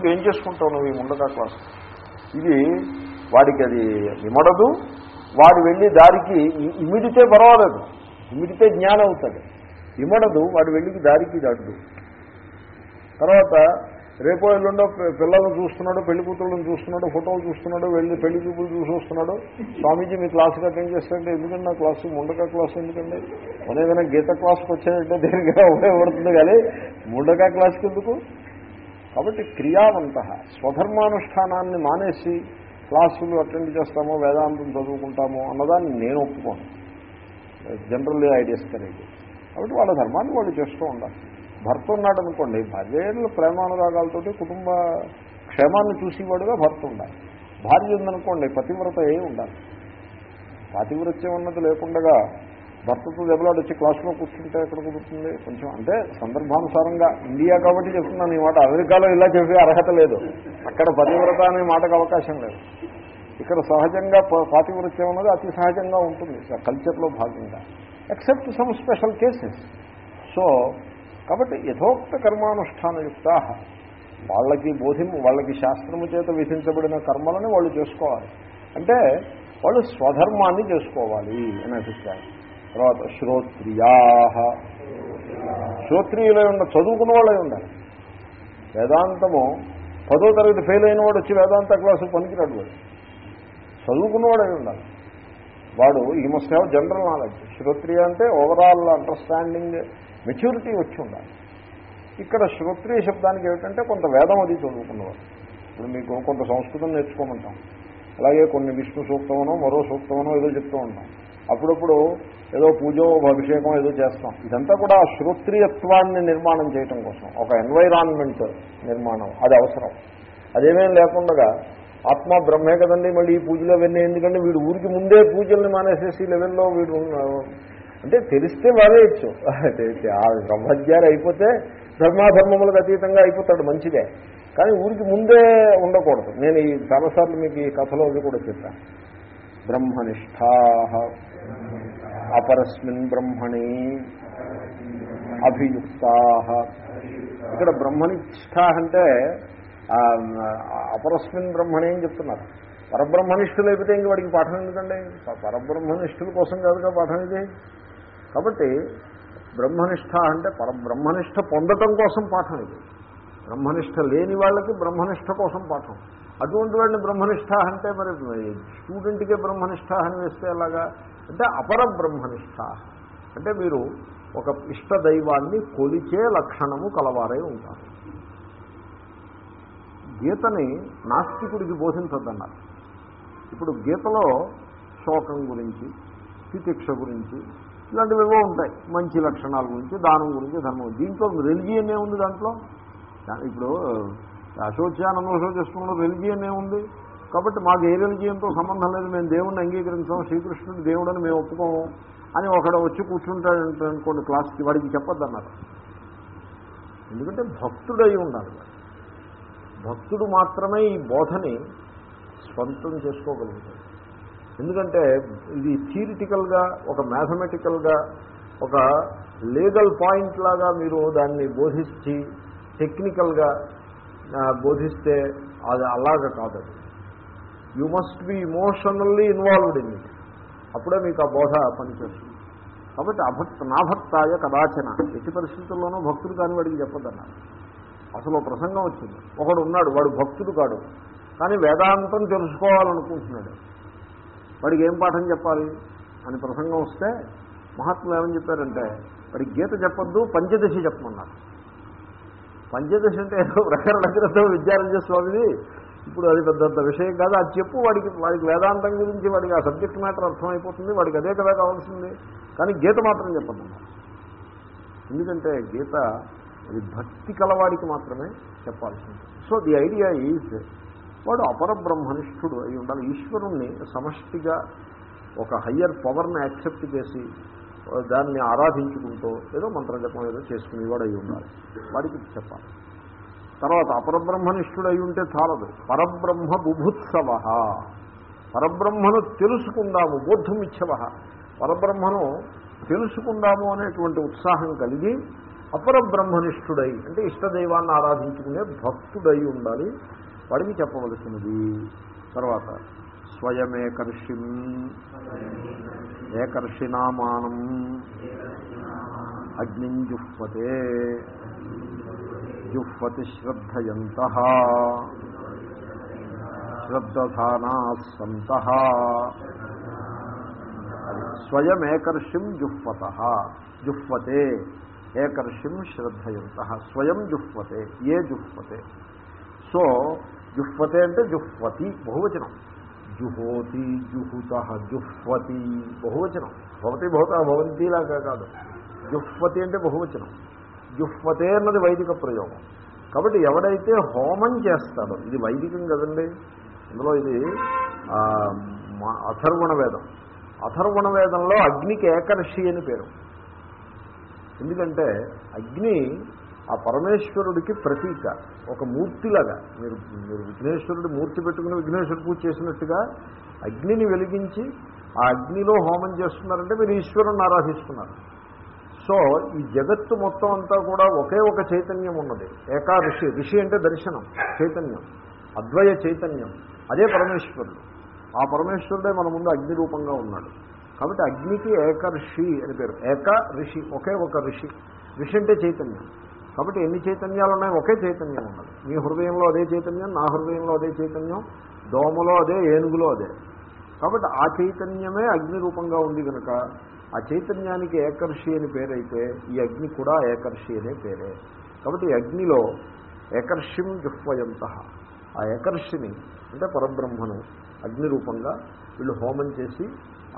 ఎందుకు ఏం చేసుకుంటావు నువ్వు ఈ ముండకా క్లాస్? ఇది వాడికి అది విమడదు వాడు వెళ్ళి దారికి ఇమిడితే పర్వాలేదు. ఇమిడితే జ్ఞానం అవుతుంది. ఇమడదు వాడు వెళ్ళి దారికి దడ్డు తర్వాత రేపో ఎల్లుండో పిల్లలను చూస్తున్నాడు పెళ్ళి కూతుళ్ళని చూస్తున్నాడు ఫోటోలు చూస్తున్నాడు వెళ్ళి పెళ్ళి చూపులు చూసి వస్తున్నాడు. స్వామీజీ మీ క్లాసుకి అటెండ్ చేస్తారంటే ఎందుకంటే నా క్లాసు? ముండక క్లాస్ ఎందుకండి? మన ఏదైనా గీత క్లాస్కి వచ్చాయంటే దేనికైనా ఉపయోగపడుతుంది కానీ ముండక క్లాస్కి ఎందుకు? కాబట్టి క్రియావంత స్వధర్మానుష్ఠానాన్ని మానేసి క్లాసులు అటెండ్ చేస్తామో వేదాంతం చదువుకుంటామో అన్నదాన్ని నేను ఒప్పుకోను. జనరల్లీ ఐడియాస్ కరెక్ట్ కాబట్టి వాళ్ళ ధర్మాన్ని వాళ్ళు చేస్తూ ఉండాలి. భర్త ఉన్నాడు అనుకోండి భార్యలు ప్రేమానురాగాలతోటి కుటుంబ క్షేమాన్ని చూసేవాడుగా భర్త ఉండాలి. భార్య ఉందనుకోండి పతివ్రత ఏ ఉండాలి. పాతివ్రత్యం ఉన్నది లేకుండా భర్తతో దెబ్బలాడు వచ్చి క్లాస్లో కూర్చుంటే ఎక్కడ కుదురుతుంది? కొంచెం అంటే సందర్భానుసారంగా ఇండియా కాబట్టి చెప్తున్నాను ఈ మాట అమెరికాలో ఇలా చెప్పే అర్హత లేదు. అక్కడ పతివ్రత అనే మాటకు అవకాశం లేదు. ఇక్కడ సహజంగా ప- పాతివ్రత్యం ఉన్నది అతి సహజంగా ఉంటుంది కల్చర్లో భాగంగా. Except some special cases so కాబట్టి యథోక్త కర్మానుష్ఠానయుక్త. వాళ్ళకి బోధిం వాళ్ళకి శాస్త్రము చేత విధించబడిన కర్మలని వాళ్ళు చేసుకోవాలి. అంటే వాళ్ళు స్వధర్మాన్ని చేసుకోవాలి అని అభిప్రాయం. తర్వాత శ్రోత్రియా. శ్రోత్రియులై ఉన్న చదువుకున్న వాళ్ళై ఉండాలి. వేదాంతము పదో తరగతి ఫెయిల్ అయిన వాడు వచ్చి వేదాంత క్లాసు పనికిరాడు వాడు. చదువుకున్నవాడై ఉండాలి. వాడు ఈ మస్ట్ హ్యావ్ జనరల్ నాలెడ్జ్ శ్రోత్రియ అంటే ఓవరాల్ అండర్స్టాండింగ్ మెచ్యూరిటీ వచ్చి ఉండాలి. ఇక్కడ శ్రోత్రియ శబ్దానికి ఏమిటంటే కొంత వేదం అది చదువుకున్నవాడు. ఇప్పుడు మీకు కొంత సంస్కృతం నేర్చుకోమంటాం. అలాగే కొన్ని విష్ణు సూక్తమనో మరో సూక్తమనో ఏదో చెప్తూ ఉంటాం. అప్పుడప్పుడు ఏదో పూజో అభిషేకం ఏదో చేస్తాం. ఇదంతా కూడా శ్రోత్రియత్వాన్ని నిర్మాణం చేయటం కోసం. ఒక ఎన్వైరాన్మెంట్ నిర్మాణం. అది అవసరం. అదేమేం లేకుండా ఆత్మ బ్రహ్మే కదండి మళ్ళీ ఈ పూజలు అవన్నీ ఎందుకంటే వీడు ఊరికి ముందే పూజల్ని మానేసేసి లెవెల్లో వీడు అంటే తెలిస్తే వాడేయచ్చు ఆ బ్రహ్మజ్ఞాని అయిపోతే ధర్మాధర్మములకు అతీతంగా అయిపోతాడు మంచిదే. కానీ ఊరికి ముందే ఉండకూడదు. నేను ఈ చాలాసార్లు మీకు ఈ కథలో కూడా చెప్పాను బ్రహ్మనిష్టా అపరస్మిన్ బ్రహ్మణి అభియుక్తా. ఇక్కడ బ్రహ్మనిష్ట అంటే అపరస్మిన్ బ్రహ్మణి అని చెప్తున్నారు. పరబ్రహ్మనిష్ఠులు అయిపోతే ఇంక వాడికి పాఠం ఎందుకండి? పరబ్రహ్మనిష్ఠుల కోసం కాదుగా పాఠం ఇది. కాబట్టి బ్రహ్మనిష్ట అంటే పరబ్రహ్మనిష్ట పొందటం కోసం పాఠం ఇది. బ్రహ్మనిష్ట లేని వాళ్ళకి బ్రహ్మనిష్ట కోసం పాఠం. అటువంటి వాడిని బ్రహ్మనిష్ట అంటే మరి స్టూడెంట్కే బ్రహ్మనిష్ట అని వేస్తే ఎలాగా? అంటే అపర బ్రహ్మనిష్ట అంటే మీరు ఒక ఇష్ట దైవాన్ని కొలిచే లక్షణము కలవారై ఉంటారు. గీతని నాస్తికుడికి బోధించద్దన్నారు. ఇప్పుడు గీతలో శోకం గురించి తితిక్ష గురించి ఇలాంటివివో ఉంటాయి. మంచి లక్షణాల గురించి దానం గురించి ధర్మం దీంట్లో రెలిజియన్ ఏముంది దాంట్లో? ఇప్పుడు అశోచ్యానంద అశోచిస్తున్నాడు రెలిజియన్ ఏముంది? కాబట్టి మాకు ఏ రెలిజియన్తో సంబంధం లేదు మేము దేవుణ్ణి అంగీకరించాం శ్రీకృష్ణుడు దేవుడని మేము ఒప్పుకోము అని ఒకడు వచ్చి కూర్చుంటాడు అనుకోండి క్లాస్కి వాడికి చెప్పొద్దన్నారు. ఎందుకంటే భక్తుడై ఉండాలి భక్తుడు మాత్రమే ఈ బోధని స్వంతం చేసుకోగలుగుతాడు. ఎందుకంటే ఇది థియరిటికల్గా ఒక మ్యాథమెటికల్గా ఒక లీగల్ పాయింట్ లాగా మీరు దాన్ని బోధించి టెక్నికల్గా బోధిస్తే అది అలాగ కాదు you you must be emotionally involved in it అప్పుడే మీకు ఆ బోధ పనిచేస్తుంది. కాబట్టి అభక్త నా భక్తాయ కదాచన. ఎట్టి పరిస్థితుల్లోనూ భక్తుడు కాని వాడికి చెప్పదన్నారు. అసలు ప్రసంగం వచ్చింది. ఒకడు ఉన్నాడు వాడు భక్తుడు కాడు. కానీ వేదాంతం తెలుసుకోవాలనుకుంటున్నాడు. వాడికి ఏం పాఠం చెప్పాలి? అని ప్రసంగం వస్తే మహాత్ములు ఏమని చెప్పారంటే వాడికి గీత చెప్పద్దు పంచదశి చెప్పమన్నారు. పంచదశ అంటే ఏదో ప్రకరణ గ్రంథం స్వామిది. ఇప్పుడు అది పెద్ద విషయం కాదు. అది చెప్పు వాడికి వాడికి వేదాంతం గురించి వాడికి ఆ సబ్జెక్ట్ మ్యాటర్ అర్థమైపోతుంది. వాడికి అదే కదా కావాల్సింది. కానీ గీత మాత్రం చెప్పండి ఎందుకంటే గీత అది భక్తి కలవాడికి మాత్రమే చెప్పాల్సింది. సో ది ఐడియా ఈజ్ వాడు అపర బ్రహ్మనిష్ఠుడు అయి ఉండాలి. ఈశ్వరుణ్ణి సమష్టిగా ఒక హయ్యర్ పవర్ని యాక్సెప్ట్ చేసి దాన్ని ఆరాధించుకుంటూ ఏదో మంత్రజపం ఏదో చేసుకునేవాడు అయి ఉండాలి వాడికి చెప్పాలి. తర్వాత అపరబ్రహ్మనిష్ఠుడు అయి ఉంటే చాలదు. పరబ్రహ్మ బుభుత్సవ. పరబ్రహ్మను తెలుసుకుందాము బోద్ధమిచ్చవ పరబ్రహ్మను తెలుసుకుందాము అనేటువంటి ఉత్సాహం కలిగి అపరబ్రహ్మనిష్ఠుడై అంటే ఇష్టదైవాన్ని ఆరాధించుకునే భక్తుడై ఉండాలి. వాడికి చెప్పవలసినది. తర్వాత స్వయమేకర్షిం ఏకర్షినామానం అగ్నిం జుహ్వతే జుహ్వతి శ్రద్ధయంత శ్రద్ధానా సంత అది స్వయం ఏకర్షిం జుహ్వత జుహ్వతే ఏకర్షిం శ్రద్ధయంత స్వయం జుహ్వతే ఏ జుహ్వతే సో జుహ్వతే అంటే జుహ్వతి బహువచనం జుహోతి జుహుత జుహ్వతి. బహువచనం. భవతి భవత భవంతిలాగా కాదు. జుహ్వతి అంటే బహువచనం. జుహ్వతే అన్నది వైదిక ప్రయోగం. కాబట్టి ఎవడైతే హోమం చేస్తాడో ఇది వైదికం కదండి. అందులో ఇది అథర్వణ వేదం. అథర్వణ వేదంలో అగ్నికి ఏకర్షి అని పేరు. ఎందుకంటే అగ్ని ఆ పరమేశ్వరుడికి ప్రతీక ఒక మూర్తిలాగా. మీరు మీరు విఘ్నేశ్వరుడు మూర్తి పెట్టుకుని విఘ్నేశ్వరుడు పూజ చేసినట్టుగా అగ్నిని వెలిగించి ఆ అగ్నిలో హోమం చేస్తున్నారంటే మీరు ఈశ్వరుని ఆరాధిస్తున్నారు. సో ఈ జగత్తు మొత్తం అంతా కూడా ఒకే ఒక చైతన్యం ఉన్నది. ఏకా ఋషి ఋషి అంటే దర్శనం చైతన్యం అద్వయ చైతన్యం. అదే పరమేశ్వరుడు. ఆ పరమేశ్వరుడే మన ముందు అగ్ని రూపంగా ఉన్నాడు. కాబట్టి అగ్నికి ఏక ఋషి అని పేరు. ఏక ఋషి ఒకే ఒక ఋషి. ఋషి అంటే చైతన్యం. కాబట్టి ఎన్ని చైతన్యాలు ఉన్నాయి ఒకే చైతన్యం ఉన్నది. మీ హృదయంలో అదే చైతన్యం నా హృదయంలో అదే చైతన్యం దోమలో అదే ఏనుగులో అదే. కాబట్టి ఆ చైతన్యమే అగ్ని రూపంగా ఉంది కనుక ఆ చైతన్యానికి ఏకర్షి అని పేరైతే ఈ అగ్ని కూడా ఏకర్షి అనే పేరే. కాబట్టి ఈ అగ్నిలో ఏకర్షిం జుహ్వయంత. ఆ ఏకర్షిని అంటే పరబ్రహ్మను అగ్ని రూపంగా వీళ్ళు హోమం చేసి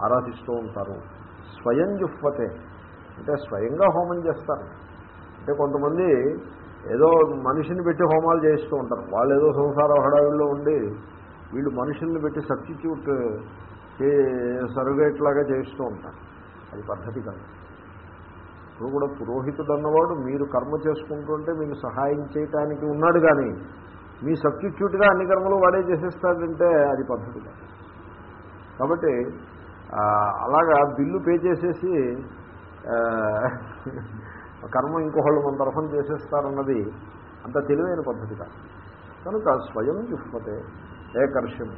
ఆరాధిస్తూ ఉంటారు. స్వయం జుహ్వతే అంటే స్వయంగా హోమం చేస్తారు. అంటే కొంతమంది ఏదో మనిషిని పెట్టి హోమాలు చేయిస్తూ ఉంటారు. వాళ్ళు ఏదో సంసార హడావిల్లో ఉండి వీళ్ళు మనుషుల్ని పెట్టి సబ్స్టిట్యూట్ చే సర్వేట్ లాగా చేయిస్తూ ఉంటారు. అది పద్ధతి కాదు. ఇప్పుడు కూడా పురోహితుడు అన్నవాడు మీరు కర్మ చేసుకుంటుంటే మీకు సహాయం చేయటానికి ఉన్నాడు కానీ మీ సబ్స్టిట్యూట్గా అన్ని కర్మలు వాడే చేసేస్తాడంటే అది పద్ధతి కాదు. కాబట్టి అలాగా బిల్లు పే చేసేసి కర్మ ఇంకొకళ్ళు మన తరఫున చేసేస్తారన్నది అంత తెలివైన పద్ధతి కాదు. కనుక స్వయం యుష్మతే ఏకర్షం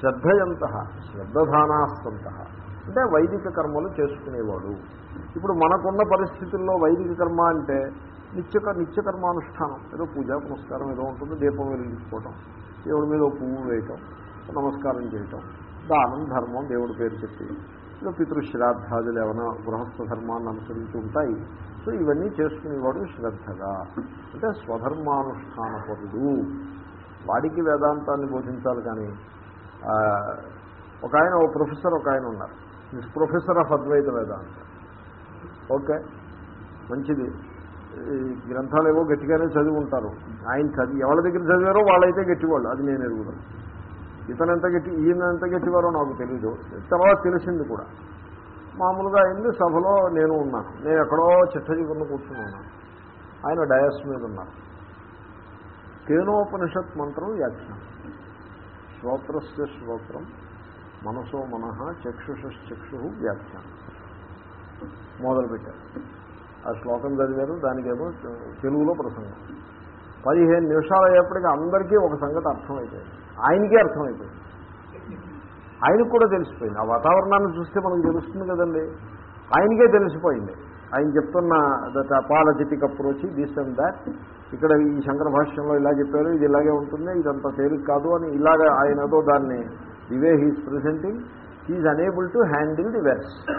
శ్రద్ధయంత శ్రద్ధధానాస్తంత. అంటే వైదిక కర్మలు చేసుకునేవాడు. ఇప్పుడు మనకున్న పరిస్థితుల్లో వైదిక కర్మ అంటే నిత్య నిత్యకర్మానుష్ఠానం. ఏదో పూజా పురస్కారం ఏదో ఉంటుంది దీపం వెలిగించుకోవటం దేవుడి మీద పువ్వు వేయటం నమస్కారం చేయటం దానం ధర్మం దేవుడి పేరు చెప్పి. ఇలా పితృశ్రాద్ధాదులు ఏమైనా గృహస్థ ధర్మాన్ని అనుసరించి ఉంటాయి. సో ఇవన్నీ చేసుకునేవాడు శ్రద్ధగా. అంటే స్వధర్మానుష్ఠానపరుడు. వాడికి వేదాంతాన్ని బోధించాలి కానీ ఒక ఆయన ఓ ప్రొఫెసర్ ఒక ఆయన ఉన్నారు. This professor of Advaita Vedanta okay. మంచిది. ఈ గ్రంథాలు ఏవో గట్టిగానే చదివి ఉంటారు ఆయన చదివి ఎవరి దగ్గర చదివారో వాళ్ళైతే గట్టివాళ్ళు. అది నేను ఎరుగుదాను ఇతను ఎంత గట్టి ఈయన ఎంత గట్టివారో నాకు తెలీదు. తర్వాత తెలిసింది కూడా. మామూలుగా అయింది సభలో నేను ఉన్నాను నేను ఎక్కడో చిట్టజీవులను కూర్చుని ఉన్నాను ఆయన డయాస్ మీద ఉన్నారు. కేనోపనిషత్ మంత్రం వ్యాఖ్యానం. శ్రోత్రస్య శ్రోత్రం మనసో మనః చక్షుషక్షు వ్యాఖ్యానం. మొదలుపెట్టారు. ఆ శ్లోకం చదివారు దానికేమో తెలుగులో ప్రసంగం. పదిహేను నిమిషాలు అయ్యేప్పటికీ అందరికీ ఒక సంగతి అర్థమైపోయింది. ఆయనకే అర్థమైపోయింది. ఆయనకు కూడా తెలిసిపోయింది. ఆ వాతావరణాన్ని చూస్తే మనకు తెలుస్తుంది కదండి. ఆయనకే తెలిసిపోయింది. ఆయన చెప్తున్న that apologetic approach this and that ఇక్కడ ఈ శంకర భాష్యంలో ఇలా చెప్పారు ఇది ఇలాగే ఉంటుంది ఇదంతా తేలిక కాదు అని ఇలాగ ఆయన ఏదో దాన్ని the he's presenting he is unable to handle the verse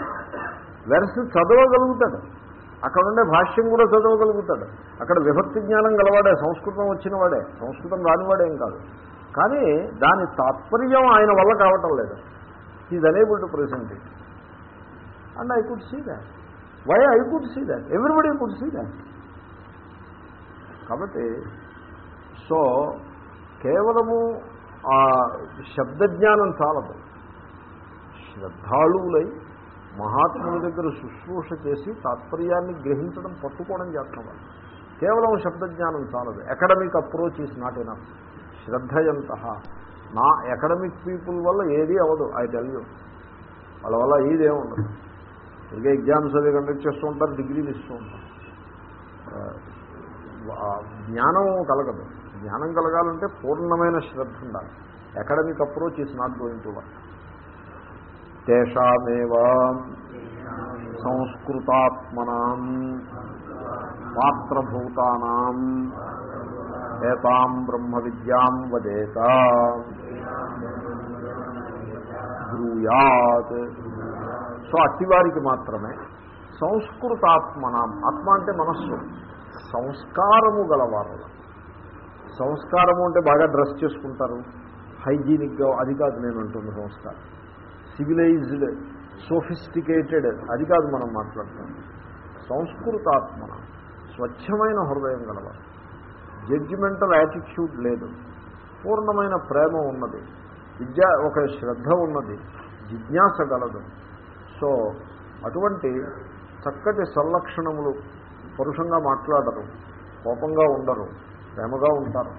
verse చదవగలుగుతాడు. అక్కడ ఉండే భాష్యం కూడా చదవగలుగుతాడు. అక్కడ విభక్తి జ్ఞానం గలవాడే సంస్కృతం వచ్చిన వాడే. సంస్కృతం రానివాడేం కాదు. కానీ దాని తాత్పర్యం ఆయన వల్ల కావటం లేదు. Is unable to present it and I could see that why I could see that everybody could see that కాబట్టి సో కేవలము ఆ శబ్దజ్ఞానం చాలదు. శ్రద్ధాళువులై మహాత్ముల దగ్గర శుశ్రూష చేసి తాత్పర్యాన్ని గ్రహించడం పట్టుకోవడం చేస్తున్నారు. వాళ్ళు కేవలం శబ్దజ్ఞానం చాలదు. Academic approach is not enough శ్రద్ధయంత. నా అకాడమిక్ పీపుల్ వల్ల ఏది అవ్వదు ఐ టెల్ యూ. వాళ్ళ వల్ల ఏదే ఉండదు. ఇంకా ఎగ్జామ్స్ అవి కండక్ట్ చేస్తూ ఉంటారు డిగ్రీలు ఇస్తూ ఉంటారు. జ్ఞానం కలగదు. జ్ఞానం కలగాలంటే పూర్ణమైన శ్రద్ధ ఉండాలి. Academic approach is not going to work. తేషామేవా సంస్కృతాత్మనాం పాత్రభూతానాం ఏతాం బ్రహ్మ విద్యాం వదేత. బ్రూయాత్. సో అట్టివారికి మాత్రమే సంస్కృతాత్మనాం. ఆత్మ అంటే మనస్సు. సంస్కారము గలవారు. సంస్కారము అంటే బాగా డ్రెస్ చేసుకుంటారు. హైజీనిక్గా అది కాదు నేను అంటుంది సంస్కారం. సివిలైజ్డ్ సోఫిస్టికేటెడ్ అది కాదు మనం మాట్లాడతాం సంస్కృతాత్మన. స్వచ్ఛమైన హృదయం గలవారు. జడ్జిమెంటల్ యాటిట్యూడ్ లేదు. పూర్ణమైన ప్రేమ ఉన్నది. విద్య ఒక శ్రద్ధ ఉన్నది. జిజ్ఞాస గలదు. సో అటువంటి చక్కటి సంలక్షణములు పరుషంగా మాట్లాడరు. కోపంగా ఉండరు. ప్రేమగా ఉంటారు.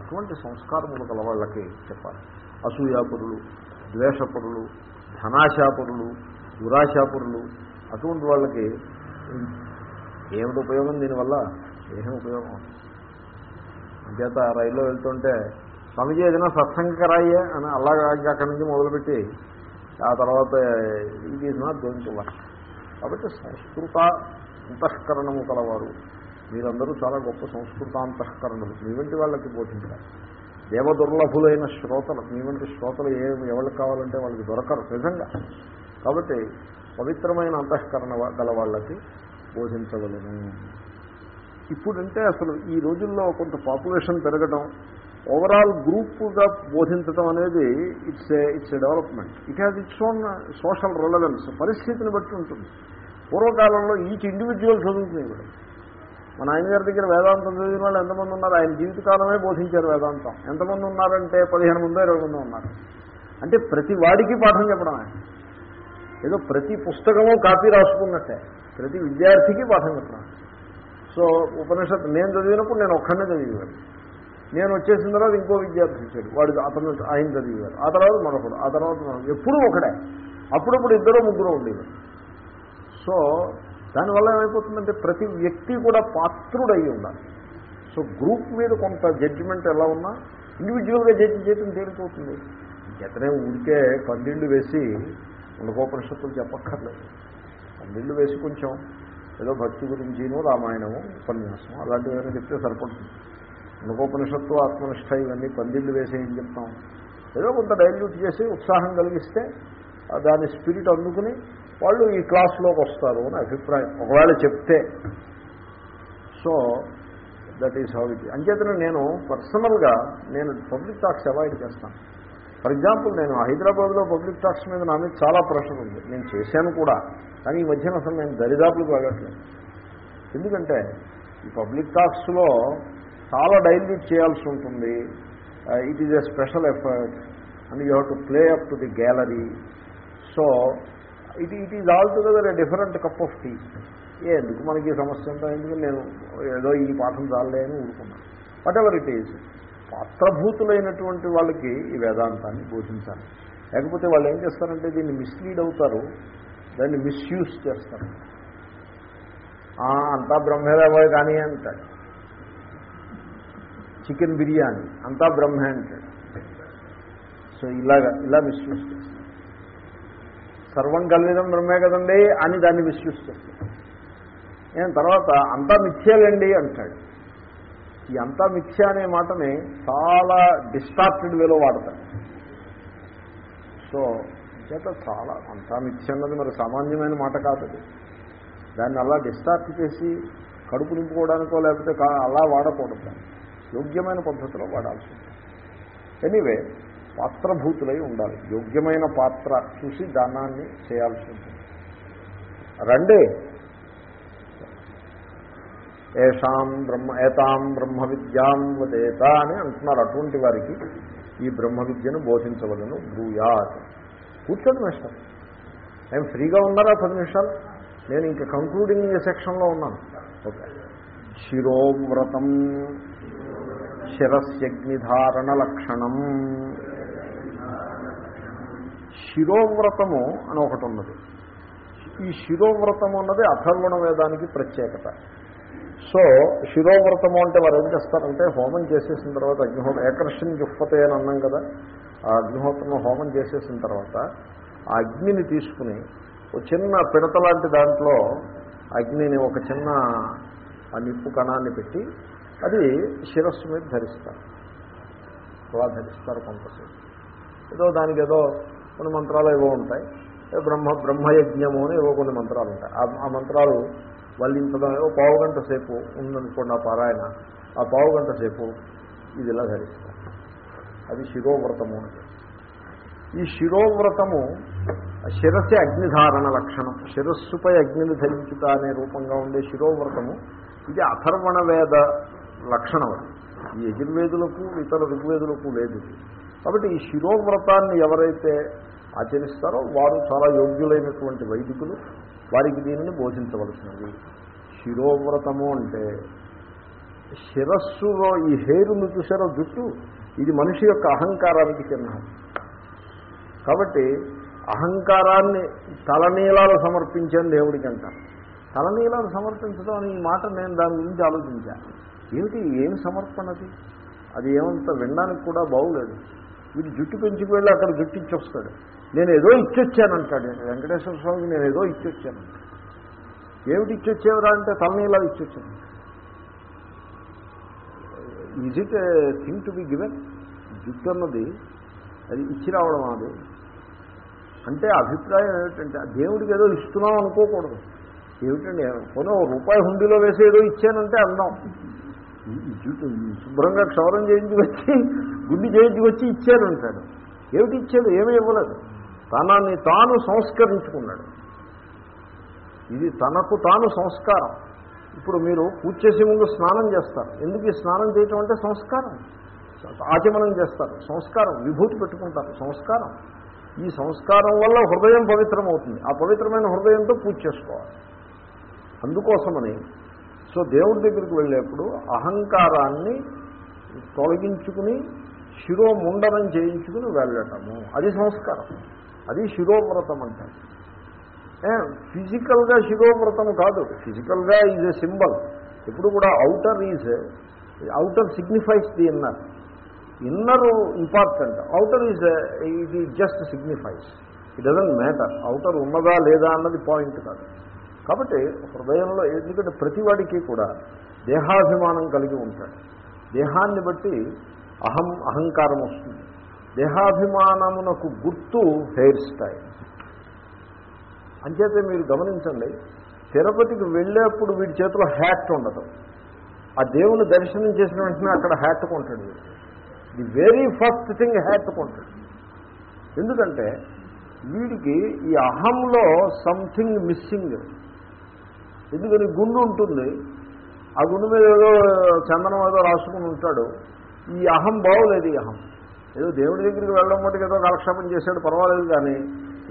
అటువంటి సంస్కారములు గల వాళ్ళకి చెప్పాలి. అసూయాపురులు ద్వేషపరులు ధనాశాపురులు దురాశాపురులు అటువంటి వాళ్ళకి ఏమిటి ఉపయోగం దీనివల్ల? ఏమి ఉపయోగం? అంచేత రైల్లో వెళ్తుంటే స్వామిజీ ఏదైనా సత్సంగరాయే అని అలాగా అక్కడి నుంచి మొదలుపెట్టి ఆ తర్వాత ఇది is not going to work కాబట్టి సంస్కృత అంతఃకరణము కలవారు. మీరందరూ చాలా గొప్ప సంస్కృతాంతఃకరణలు మీ వంటి వాళ్ళకి బోధించాలి. దేవదుర్లభులైన శ్రోతలు మీ వంటి శ్రోతలు ఏ ఎవరికి కావాలంటే వాళ్ళకి దొరకరు నిజంగా. కాబట్టి పవిత్రమైన అంతఃకరణ గల వాళ్ళకి బోధించగలను ఇప్పుడంటే అసలు ఈ రోజుల్లో కొంత పాపులేషన్ పెరగడం ఓవరాల్ గ్రూప్గా బోధించడం అనేది it's a it's a development it has its own social relevance పరిస్థితిని బట్టి ఉంటుంది. పూర్వకాలంలో ఈచ్ ఇండివిజువల్ చదువుకునేవాడు. మన ఆయన గారి దగ్గర వేదాంతం చదివిన వాళ్ళు ఎంతమంది ఉన్నారు? ఆయన జీవితకాలమే బోధించారు వేదాంతం. ఎంతమంది ఉన్నారంటే పదిహేను మంది ఇరవై మంది ఉన్నారు. అంటే ప్రతి వాడికి పాఠం చెప్పడం ఆయన ఏదో ప్రతి పుస్తకము కాపీ రాసుకున్నట్టే. ప్రతి విద్యార్థికి పాఠం చెప్పడం సో ఉపనిషత్ నేను చదివినప్పుడు నేను ఒక్కడనే చదివేవాడు నేను వచ్చేసిన తర్వాత ఇంకో విద్యార్థి వచ్చాడు. వాడు అతను ఆయన చదివేవారు ఆ తర్వాత మరొకడు ఆ తర్వాత మరొకడు ఎప్పుడూ ఒకడే. అప్పుడప్పుడు ఇద్దరు ముగ్గురు ఉండేవారు. సో దానివల్ల ఏమైపోతుందంటే ప్రతి వ్యక్తి కూడా పాత్రుడై ఉండాలి. సో గ్రూప్ మీద కొంత జడ్జిమెంట్ ఎలా ఉన్నా ఇండివిజువల్గా జడ్జి చేయడం తేలిపోతుంది ఎతనే ఊరికే పందిళ్ళు వేసి ఉండకోపనిషత్తులు చెప్పక్కర్లేదు. పందిళ్ళు వేసి కొంచెం ఏదో భక్తి గురించినో రామాయణము ఉపన్యాసం అలాంటివి ఏమైనా చెప్తే సరిపడుతుంది. ఉండకోపనిషత్తు ఆత్మనిష్ట ఇవన్నీ పందిళ్ళు వేసేయని చెప్తాం. ఏదో కొంత డైల్యూట్ చేసి ఉత్సాహం కలిగిస్తే దాని స్పిరిట్ అందుకుని వాళ్ళు ఈ క్లాస్లోకి వస్తారు అని అభిప్రాయం. ఒకవేళ చెప్తే. So that is how it అంచేతనే నేను పర్సనల్గా నేను పబ్లిక్ టాక్స్ అవాయిడ్ చేస్తాను. ఫర్ ఎగ్జాంపుల్ నేను హైదరాబాద్లో పబ్లిక్ టాక్స్ మీద నా మీద చాలా ప్రెషర్ ఉంది. నేను చేశాను కూడా కానీ ఈ మధ్యన అసలు నేను దరిదాపులకు వెళ్ళట్లేదు. ఎందుకంటే ఈ పబ్లిక్ టాక్స్లో చాలా డైల్యూట్ చేయాల్సి ఉంటుంది. It is a special effort and you have to play up to the gallery so it it is all together a different cup of tea ఎందుకు మనకి సమస్య అంతా? ఎందుకు నేను ఏదో ఈ పాఠం చాలే అని ఊరుకున్నాను వాట్ ఎవర్ ఇట్ ఈజ్ పాత్రభూతులైనటువంటి వాళ్ళకి ఈ వేదాంతాన్ని బోధించాలి. లేకపోతే వాళ్ళు ఏం చేస్తారంటే దీన్ని మిస్లీడ్ అవుతారు దాన్ని మిస్యూజ్ చేస్తారు. అంతా బ్రహ్మేదేవో కానీ అంటాడు చికెన్ బిర్యానీ అంతా బ్రహ్మే అంటాడు సో ఇలాగా ఇలా మిస్యూజ్ సర్వం కలిదం బ్రహ్మే కదండి అని దాన్ని మిస్యూజ్ చేస్తారు. నేను తర్వాత అంతా మిథ్యాలండి అంటాడు. ఈ అంతా మిథ్య అనే మాటని చాలా డిస్టార్టెడ్ వేలో వాడతాడు సో చేత చాలా అంతా మిథ్య అన్నది మరి సామాన్యమైన మాట కాదు దాన్ని అలా డిస్టార్ట్ చేసి కడుపు నింపుకోవడానికో లేకపోతే కా- అలా వాడకూడదు. యోగ్యమైన పద్ధతిలో వాడాల్సి ఉంటుంది. ఎనీవే పాత్రభూతులై ఉండాలి. యోగ్యమైన పాత్ర చూసి దానాన్ని చేయాల్సి ఉంటుంది. రండి. ఏషాం బ్రహ్మ ఏతాం బ్రహ్మ విద్యాం వదేత అని అంటున్నారు. అటువంటి వారికి ఈ బ్రహ్మ విద్యను బోధించవలను. బ్రూయాత్ కూర్చోండి మేస్టర్. నేను ఫ్రీగా ఉన్నారా? పది నిమిషాలు. నేను ఇంకా కంక్లూడింగ్ సెక్షన్లో ఉన్నాను. ఓకే. శిరోవ్రతం. శిరస్యగ్నిధారణ లక్షణం. శిరోవ్రతము అని ఒకటి ఉన్నది. ఈ శిరోవ్రతం అన్నది అథర్వణ వేదానికి ప్రత్యేకత. సో శిరోవ్రతము అంటే వారు ఏం చేస్తారంటే హోమం చేసేసిన తర్వాత అగ్నిహోత్రం ఏకర్షణ జుప్పతే అని అన్నాం కదా ఆ అగ్నిహోత్రం హోమం చేసేసిన తర్వాత ఆ అగ్నిని తీసుకుని ఒక చిన్న పిడత లాంటి దాంట్లో అగ్నిని ఒక చిన్న ఆ నిప్పు కణాన్ని పెట్టి అది శిరస్సు మీద ధరిస్తారు. అలా ధరిస్తారు కొంతసేపు. ఏదో దానికి ఏదో కొన్ని మంత్రాలు ఏవో ఉంటాయి. బ్రహ్మ బ్రహ్మయజ్ఞము అని ఏవో కొన్ని మంత్రాలు ఉంటాయి. ఆ మంత్రాలు వాళ్ళు ఏవో పావు గంట సేపు ఉందనుకోండి ఆ పారాయణ. ఆ పావు గంట సేపు ఇది ఇలా ధరిస్తారు? అది శిరోవ్రతము అని. ఈ శిరోవ్రతము శిరస్సు అగ్నిధారణ లక్షణం. శిరస్సుపై అగ్నిని ధరించుట అనే రూపంగా ఉండే శిరోవ్రతము ఇది అథర్వణ వేద లక్షణం ఈ యజుర్వేదులకు ఇతర ఋగ్వేదులకు లేదు. కాబట్టి ఈ శిరోవ్రతాన్ని ఎవరైతే ఆచరిస్తారో వారు చాలా యోగ్యులైనటువంటి వైదికులు. వారికి దీనిని బోధించవలసినది. శిరోవ్రతము అంటే శిరస్సులో ఈ హెయిర్ను చూసారో జుట్టు ఇది మనిషి యొక్క అహంకారానికి చిహ్నం. కాబట్టి అహంకారాన్ని తలనీలాలు సమర్పించాను దేవుడికి అంటారు తలనీలాలు సమర్పించడం అని ఈ మాట నేను దాని గురించి ఆలోచించాను ఏమిటి? ఏం సమర్పణది అది? ఏమంత వినడానికి కూడా బాగులేదు. వీడు జుట్టు పెంచుకు వెళ్ళి అక్కడ జుట్టు ఇచ్చొస్తాడు నేను ఏదో ఇచ్చొచ్చానంటాడు. వెంకటేశ్వర స్వామికి నేను ఏదో ఇచ్చొచ్చాను. ఏమిటి ఇచ్చొచ్చేవరా అంటే తలనీలాలు ఇచ్చొచ్చాను. Is it thing to be given జుట్టు అన్నది అది ఇచ్చి రావడం అది. అంటే అభిప్రాయం ఏమిటంటే దేవుడికి ఏదో ఇస్తున్నాం అనుకోకూడదు. ఏమిటండి పోనీ రూపాయి హుండీలో వేసి ఏదో ఇచ్చానంటే అందాం జుట్టు శుభ్రంగా క్షవరం చేయించుకొచ్చి గుడ్డి చేయించుకొచ్చి ఇచ్చానంటాడు. ఏమిటి ఇచ్చాడు ఏమీ ఇవ్వలేదు. తనని తాను సంస్కరించుకున్నాడు. ఇది తనకు తాను సంస్కారం. ఇప్పుడు మీరు పూజ చేసే ముందు స్నానం చేస్తారు. ఎందుకు ఈ స్నానం చేయటం అంటే సంస్కారం? ఆచమనం చేస్తారు. సంస్కారం విభూతి పెట్టుకుంటారు. సంస్కారం. ఈ సంస్కారం వల్ల హృదయం పవిత్రం అవుతుంది ఆ పవిత్రమైన హృదయంతో పూజ చేసుకోవాలి. అందుకోసమని సో దేవుడి దగ్గరికి వెళ్ళేప్పుడు అహంకారాన్ని తొలగించుకుని శిరోముండనం చేయించుకుని వెళ్ళటము. అది సంస్కారం. అది శిరోవ్రతం అంటే. ఫిజికల్గా శిరోవ్రతం కాదు. ఫిజికల్గా ఈజ్ ఎ సింబల్ ఎప్పుడు కూడా outer is outer signifies the inner inner important outer is ఇది just signifies it doesn't matter outer ఉన్నదా లేదా అన్నది పాయింట్ కాదు. కాబట్టి హృదయంలో ఎందుకంటే ప్రతివాడికి కూడా దేహాభిమానం కలిగి ఉంటాడు. దేహాన్ని బట్టి అహం అహంకారం వస్తుంది. దేహాభిమానమునకు గుర్తు హెయిర్ స్టైల్. అంచేతే మీరు గమనించండి తిరుపతికి వెళ్ళేప్పుడు వీడి చేతిలో హ్యాట్ ఉండదు. ఆ దేవుని దర్శనం చేసిన వెంటనే అక్కడ హ్యాట్ కొంటాడు the very first thing hat కొంటాడు. ఎందుకంటే వీడికి ఈ అహంలో సంథింగ్ మిస్సింగ్. ఎందుకని గుండు ఉంటుంది ఆ గుండు మీద ఏదో చందనం ఏదో రాసుకుని ఉంటాడు ఈ అహం బాగోలేదు ఈ అహం. ఏదో దేవుడి దగ్గరికి వెళ్ళడం మటుకు ఏదో కాలక్షేపం చేశాడు పర్వాలేదు కానీ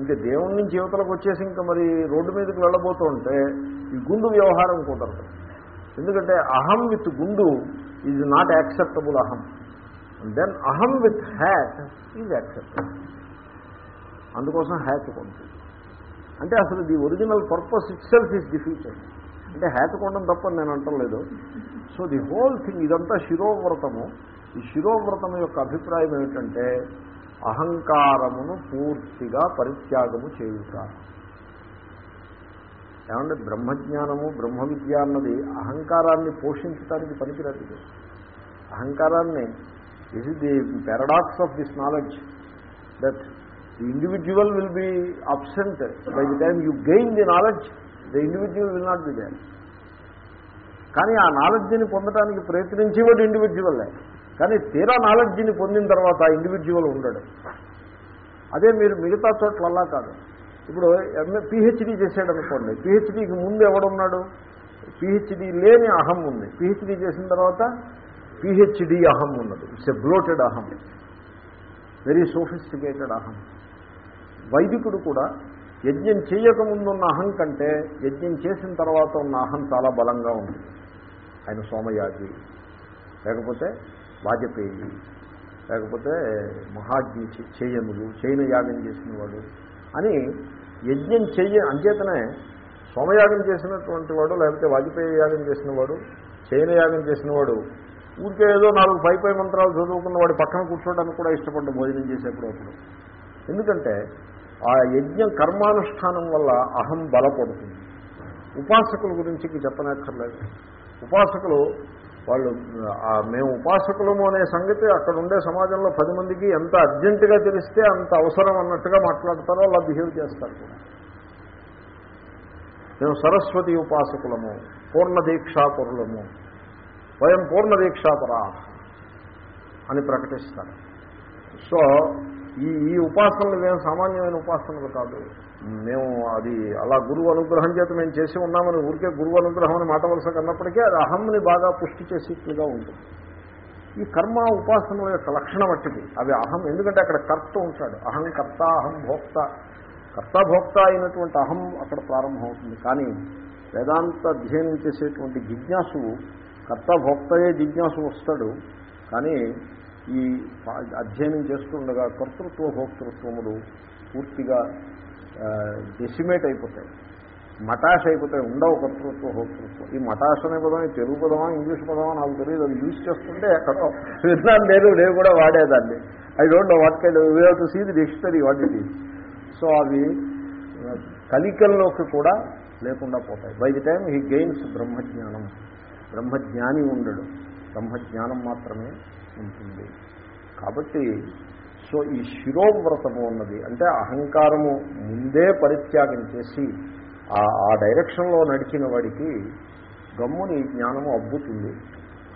ఇంకా దేవుడి నుంచి యువతలకు వచ్చేసి ఇంకా మరి రోడ్డు మీదకి వెళ్ళబోతూ ఉంటే ఈ గుండు వ్యవహారం కుదరదు. ఎందుకంటే అహం విత్ గుండు ఈజ్ నాట్ యాక్సెప్టబుల్ అహం. దెన్ అహం విత్ హ్యాట్ ఈజ్ యాక్సెప్టబుల్. అందుకోసం హ్యాట్ కొంటుంది అంటే అసలు the original purpose itself is defeated. అంటే హ్యాట్ కొండం తప్ప నేను అంటలేదు. సో ది హోల్ థింగ్ ఇదంతా శిరోవ్రతము. ఈ శిరోవ్రతం యొక్క అభిప్రాయం ఏమిటంటే అహంకారమును పూర్తిగా పరిత్యాగము చేయుట. ఏమంటే బ్రహ్మజ్ఞానము బ్రహ్మ విద్య అన్నది అహంకారాన్ని పోషించడానికి పనికిరాదు అహంకారాన్ని is the paradox of this knowledge that the individual will be absent by the time you gain the knowledge the individual will not be there కానీ ఆ నాలెడ్జ్ని పొందడానికి ప్రయత్నించేవాడు ఇండివిజువల్లే కానీ తీరా నాలెడ్జిని పొందిన తర్వాత ఆ ఇండివిజువల్ ఉండడు. అదే మీరు మిగతా చోట్ల కాదు. ఇప్పుడు ఎంఏ పిహెచ్డీ చేశాడు అనుకోండి పిహెచ్డీకి ముందు ఎవడున్నాడు? పిహెచ్డీ లేని అహం ఉంది. పిహెచ్డీ చేసిన తర్వాత పిహెచ్డీ అహం ఉన్నది. ఇట్స్ ఎ బ్లోటెడ్ అహం. వెరీ సోఫిస్టికేటెడ్ అహం. వైదికుడు కూడా యజ్ఞం చేయకముందున్న అహం కంటే యజ్ఞం చేసిన తర్వాత ఉన్న అహం చాలా బలంగా ఉంది ఆయన సోమయాజి. లేకపోతే వాజపేయి లేకపోతే మహాజ్ఞి చే- చేయనులు చైన యాగం చేసినవాడు అని యజ్ఞం చెయ్య అంచేతనే సోమయాగం చేసినటువంటి వాడు లేకపోతే వాజపేయి యాగం చేసినవాడు వాడు యాగం చేసినవాడు ఊరికే ఏదో నాలుగు పై పై మంత్రాలు చదువుకున్నవాడు పక్కన కూర్చోవడానికి కూడా ఇష్టపడ్డ భోజనం చేసేప్పుడు అప్పుడు. ఎందుకంటే ఆ యజ్ఞం కర్మానుష్ఠానం వల్ల అహం బలపడుతుంది. ఉపాసకుల గురించి చెప్పనక్కర్లేదు. ఉపాసకులు వాళ్ళు మేము ఉపాసకులము అనే సంగతి అక్కడ ఉండే సమాజంలో పది మందికి ఎంత అర్జెంటుగా తెలిస్తే అంత అవసరం అన్నట్టుగా మాట్లాడతారో అలా బిహేవ్ చేస్తారు కూడా. మేము సరస్వతి ఉపాసకులము పూర్ణ వయం పూర్ణదీక్షాపరా పూర్ణ అని ప్రకటిస్తారు. సో ఈ ఈ ఉపాసనలు మేము సామాన్యమైన ఉపాసనలు కాదు. మేము అది అలా గురువు అనుగ్రహం చేత మేము చేసి ఉన్నామని ఊరికే గురువు అనుగ్రహం అని మాట వలస కన్నప్పటికీ అది అహంని బాగా పుష్టి చేసేట్లుగా ఉంటుంది. ఈ కర్మ ఉపాసనల యొక్క లక్షణం అట్టిది. అవి అహం ఎందుకంటే అక్కడ కర్త ఉంటాడు. అహం కర్త అహం భోక్త. కర్త భోక్త అయినటువంటి అహం అక్కడ ప్రారంభమవుతుంది. కానీ వేదాంత అధ్యయనం చేసేటువంటి జిజ్ఞాసు కర్త భోక్తయే జిజ్ఞాసు వస్తాడు. కానీ ఈ అధ్యయనం చేస్తుండగా కర్తృత్వ భోక్తృత్వములు పూర్తిగా డెసిమేట్ అయిపోతాయి మటాష్ అయిపోతాయి. ఉండవు కర్తృత్వ భోక్తృత్వం. ఈ మటాష్ అనే పదం తెలుగు పదమా ఇంగ్లీష్ పదమా నాకు తెలియదు. అది యూజ్ చేస్తుంటే ఎక్కడో విన్నాను. నేను నేను కూడా వాడేదాన్ని. I don't know what kind way to see the dictionary what it is so అవి కలికల్లోకి కూడా లేకుండా పోతాయి. By the time he gains బ్రహ్మజ్ఞానం బ్రహ్మజ్ఞాని ఉండడు. బ్రహ్మజ్ఞానం మాత్రమే ఉంటుంది. కాబట్టి సో ఈ శిరోవ్రతము ఉన్నది అంటే అహంకారము ముందే పరిత్యాగం చేసి ఆ డైరెక్షన్లో నడిచిన వాడికి గమ్ముని జ్ఞానము అబ్బుతుంది.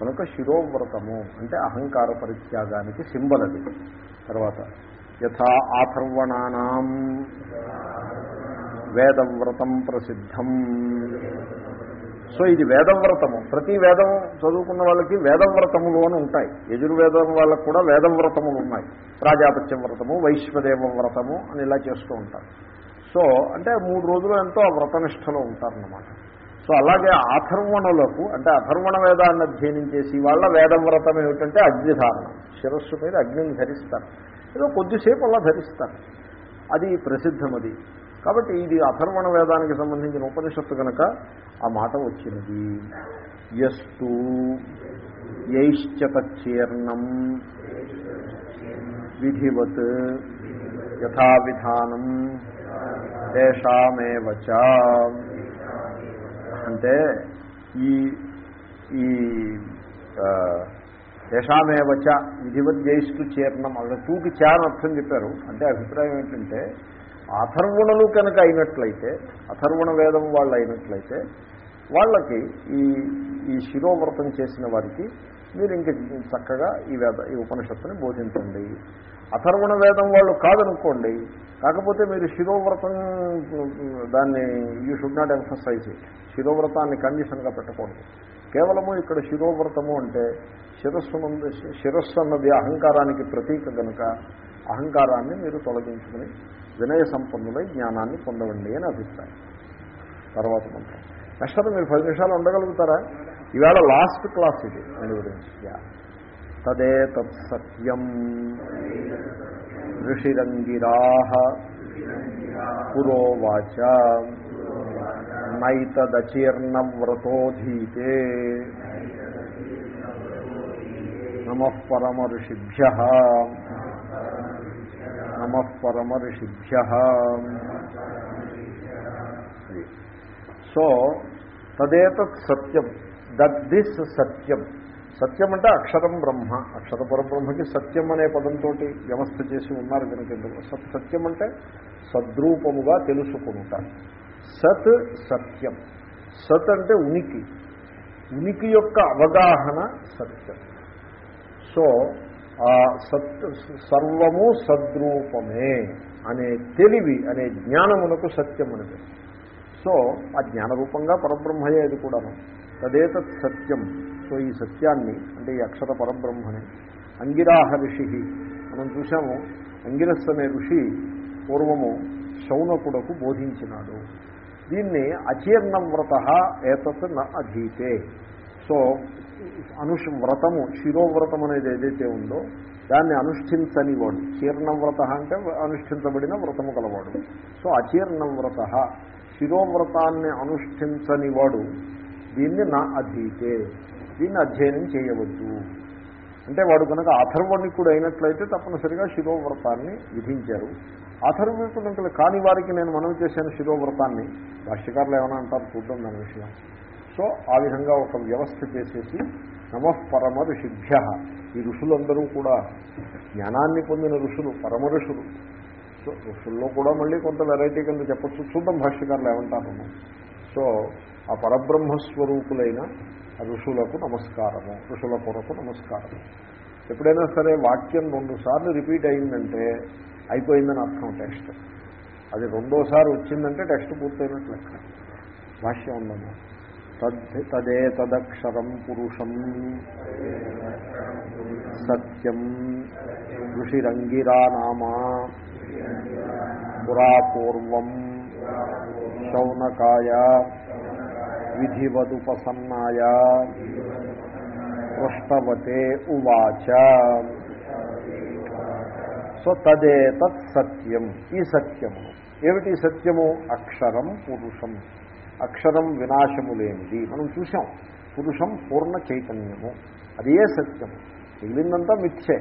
కనుక శిరోవ్రతము అంటే అహంకార పరిత్యాగానికి సింబల్ అది. తర్వాత యథా ఆథర్వణానాం వేదవ్రతం ప్రసిద్ధం. సో ఇది వేదవ్రతము. ప్రతి వేదం చదువుకున్న వాళ్ళకి వేదవ్రతములు అని ఉంటాయి. యజుర్వేదం వాళ్ళకు కూడా వేదవ్రతములు ఉన్నాయి. ప్రాజాపత్య వ్రతము వైశ్వదేవ వ్రతము అని ఇలా చేస్తూ ఉంటారు. సో అంటే మూడు రోజులు ఎంతో వ్రతనిష్టలో ఉంటారన్నమాట. సో అలాగే అథర్వణులకు అంటే అథర్వణ వేదాన్ని అధ్యయనం చేసి వాళ్ళ వేదవ్రతం ఏమిటంటే అగ్నిధారణ. శిరస్సు మీద అగ్నిని ధరిస్తారు. ఏదో కొద్దిసేపు అలా ధరిస్తారు. అది ప్రసిద్ధమది. కాబట్టి ఇది అథర్వణ వేదానికి సంబంధించిన ఉపనిషత్తు కనుక ఆ మాట వచ్చినది ఎస్టు యైశ్చతీర్ణం విధివత్ యథావిధానం తేషామేవచ అంటే ఈ ఈ తేషామేవచ విధివత్ జయిస్తూ చీర్ణం అక్కడ తూకి చాని అర్థం చెప్పారు. అంటే అభిప్రాయం ఏంటంటే అథర్వణులు కనుక అయినట్లయితే అథర్వణ వేదం వాళ్ళు అయినట్లయితే వాళ్ళకి ఈ ఈ శిరోవ్రతం చేసిన వారికి మీరు ఇంక చక్కగా ఈ వేద ఈ ఉపనిషత్తుని బోధించండి. అథర్వణ వేదం వాళ్ళు కాదనుకోండి కాకపోతే మీరు శిరోవ్రతం దాన్ని you should not emphasize it శిరోవ్రతాన్ని కండిషన్గా పెట్టకూడదు. కేవలము ఇక్కడ శిరోవ్రతము అంటే శిరస్సు శిరస్సు అన్నది అహంకారానికి ప్రతీక కనుక అహంకారాన్ని మీరు తొలగించుకుని వినయ సంపన్నులై జ్ఞానాన్ని పొందవండి అని అభిప్రాయం. తర్వాత మంత్రం. నెక్స్ట్ మీరు పది నిమిషాలు ఉండగలుగుతారా? ఈవేళ లాస్ట్ క్లాస్ ఇది దాని గురించి తదే తత్సత్యం ఋషిరంగిరా పురోవాచ. నైతదచీర్ణవ్రతోధీతే. నమ పరమ ఋషిభ్య నమ పరమ ఋషిభ్య సో తదేతత్ సత్యం దట్ దిస్ సత్యం సత్యం అంటే అక్షరం బ్రహ్మ। అక్షర పరబ్రహ్మకి సత్యం అనే పదంతో వ్యవస్థ చేసి ఉన్నారు కనుక సత్ సత్యం అంటే సద్రూపముగా తెలుసుకుంట సత్ సత్యం. సత్ అంటే ఉనికి. ఉనికి యొక్క అవగాహన సత్యం. సో సత్ సర్వము సద్రూపమే అనే తెలివి అనే జ్ఞానమునకు సత్యం అనేది సో ఆ జ్ఞానరూపంగా పరబ్రహ్మయే అది కూడాను. తదేతత్ సత్యం. సో ఈ సత్యాన్ని అంటే ఈ అక్షర పరబ్రహ్మని అంగిరాహ ఋషి మనం చూసాము అంగిరస్ అనే ఋషి పూర్వము శౌనకుడకు బోధించినాడు. దీన్ని అచీర్ణవ్రత ఏతత్ న అధీతే. సో అనుష్ వ్రతము శిరోవ్రతం అనేది ఏదైతే ఉందో దాన్ని అనుష్ఠించని వాడు చీర్ణవ్రత అంటే అనుష్ఠించబడిన వ్రతము కలవాడు సో అచీర్ణవ్రత శిరోవ్రతాన్ని అనుష్ఠించని వాడు దీన్ని నా అధీతే దీన్ని అధ్యయనం చేయవచ్చు అంటే వాడు కనుక అథర్వణికుడు అయినట్లయితే తప్పనిసరిగా శిరోవ్రతాన్ని విధించారు. అథర్వణికుడు కాని వారికి నేను మనం చేశాను శిరోవ్రతాన్ని. భాష్యకారులు ఏమైనా అంటారు? చూద్దాం దాని విషయం. సో ఆ విధంగా ఒక వ్యవస్థ చేసేసి నమః పరమ ఋషిభ్య ఈ ఋషులందరూ కూడా జ్ఞానాన్ని పొందిన ఋషులు పరమ ఋషులు సో ఋషుల్లో కూడా మళ్ళీ కొంత వెరైటీ కింద చెప్పచ్చు. చూద్దాం భాష్యకారులు ఏమంటారు. సో ఆ పరబ్రహ్మస్వరూపులైన ఋషులకు నమస్కారము ఋషుల కొరకు నమస్కారము. ఎప్పుడైనా సరే వాక్యం రెండుసార్లు రిపీట్ అయిందంటే అయిపోయిందని అర్థం టెక్స్ట్. అది రెండోసారి వచ్చిందంటే టెక్స్ట్ పూర్తయినట్లు లెక్క. భాష్యం ఉందమ్మా. తదేతదక్షరం పురుషం. సత్యం ఋషిరంగిరానామా. పురాపూర్వం శౌనకాయ. విధివదుపసన్నాయ. పృష్టవతే ఉవాచ. సో తదేతత్ సత్యం. ఈ సత్యము. ఏమిటి సత్యము? అక్షరం పురుషం. అక్షరం వినాశము లేనిది మనం చూసాం పురుషం పూర్ణ చైతన్యము. అదే సత్యము మిగిలిందంతా మిథ్యే.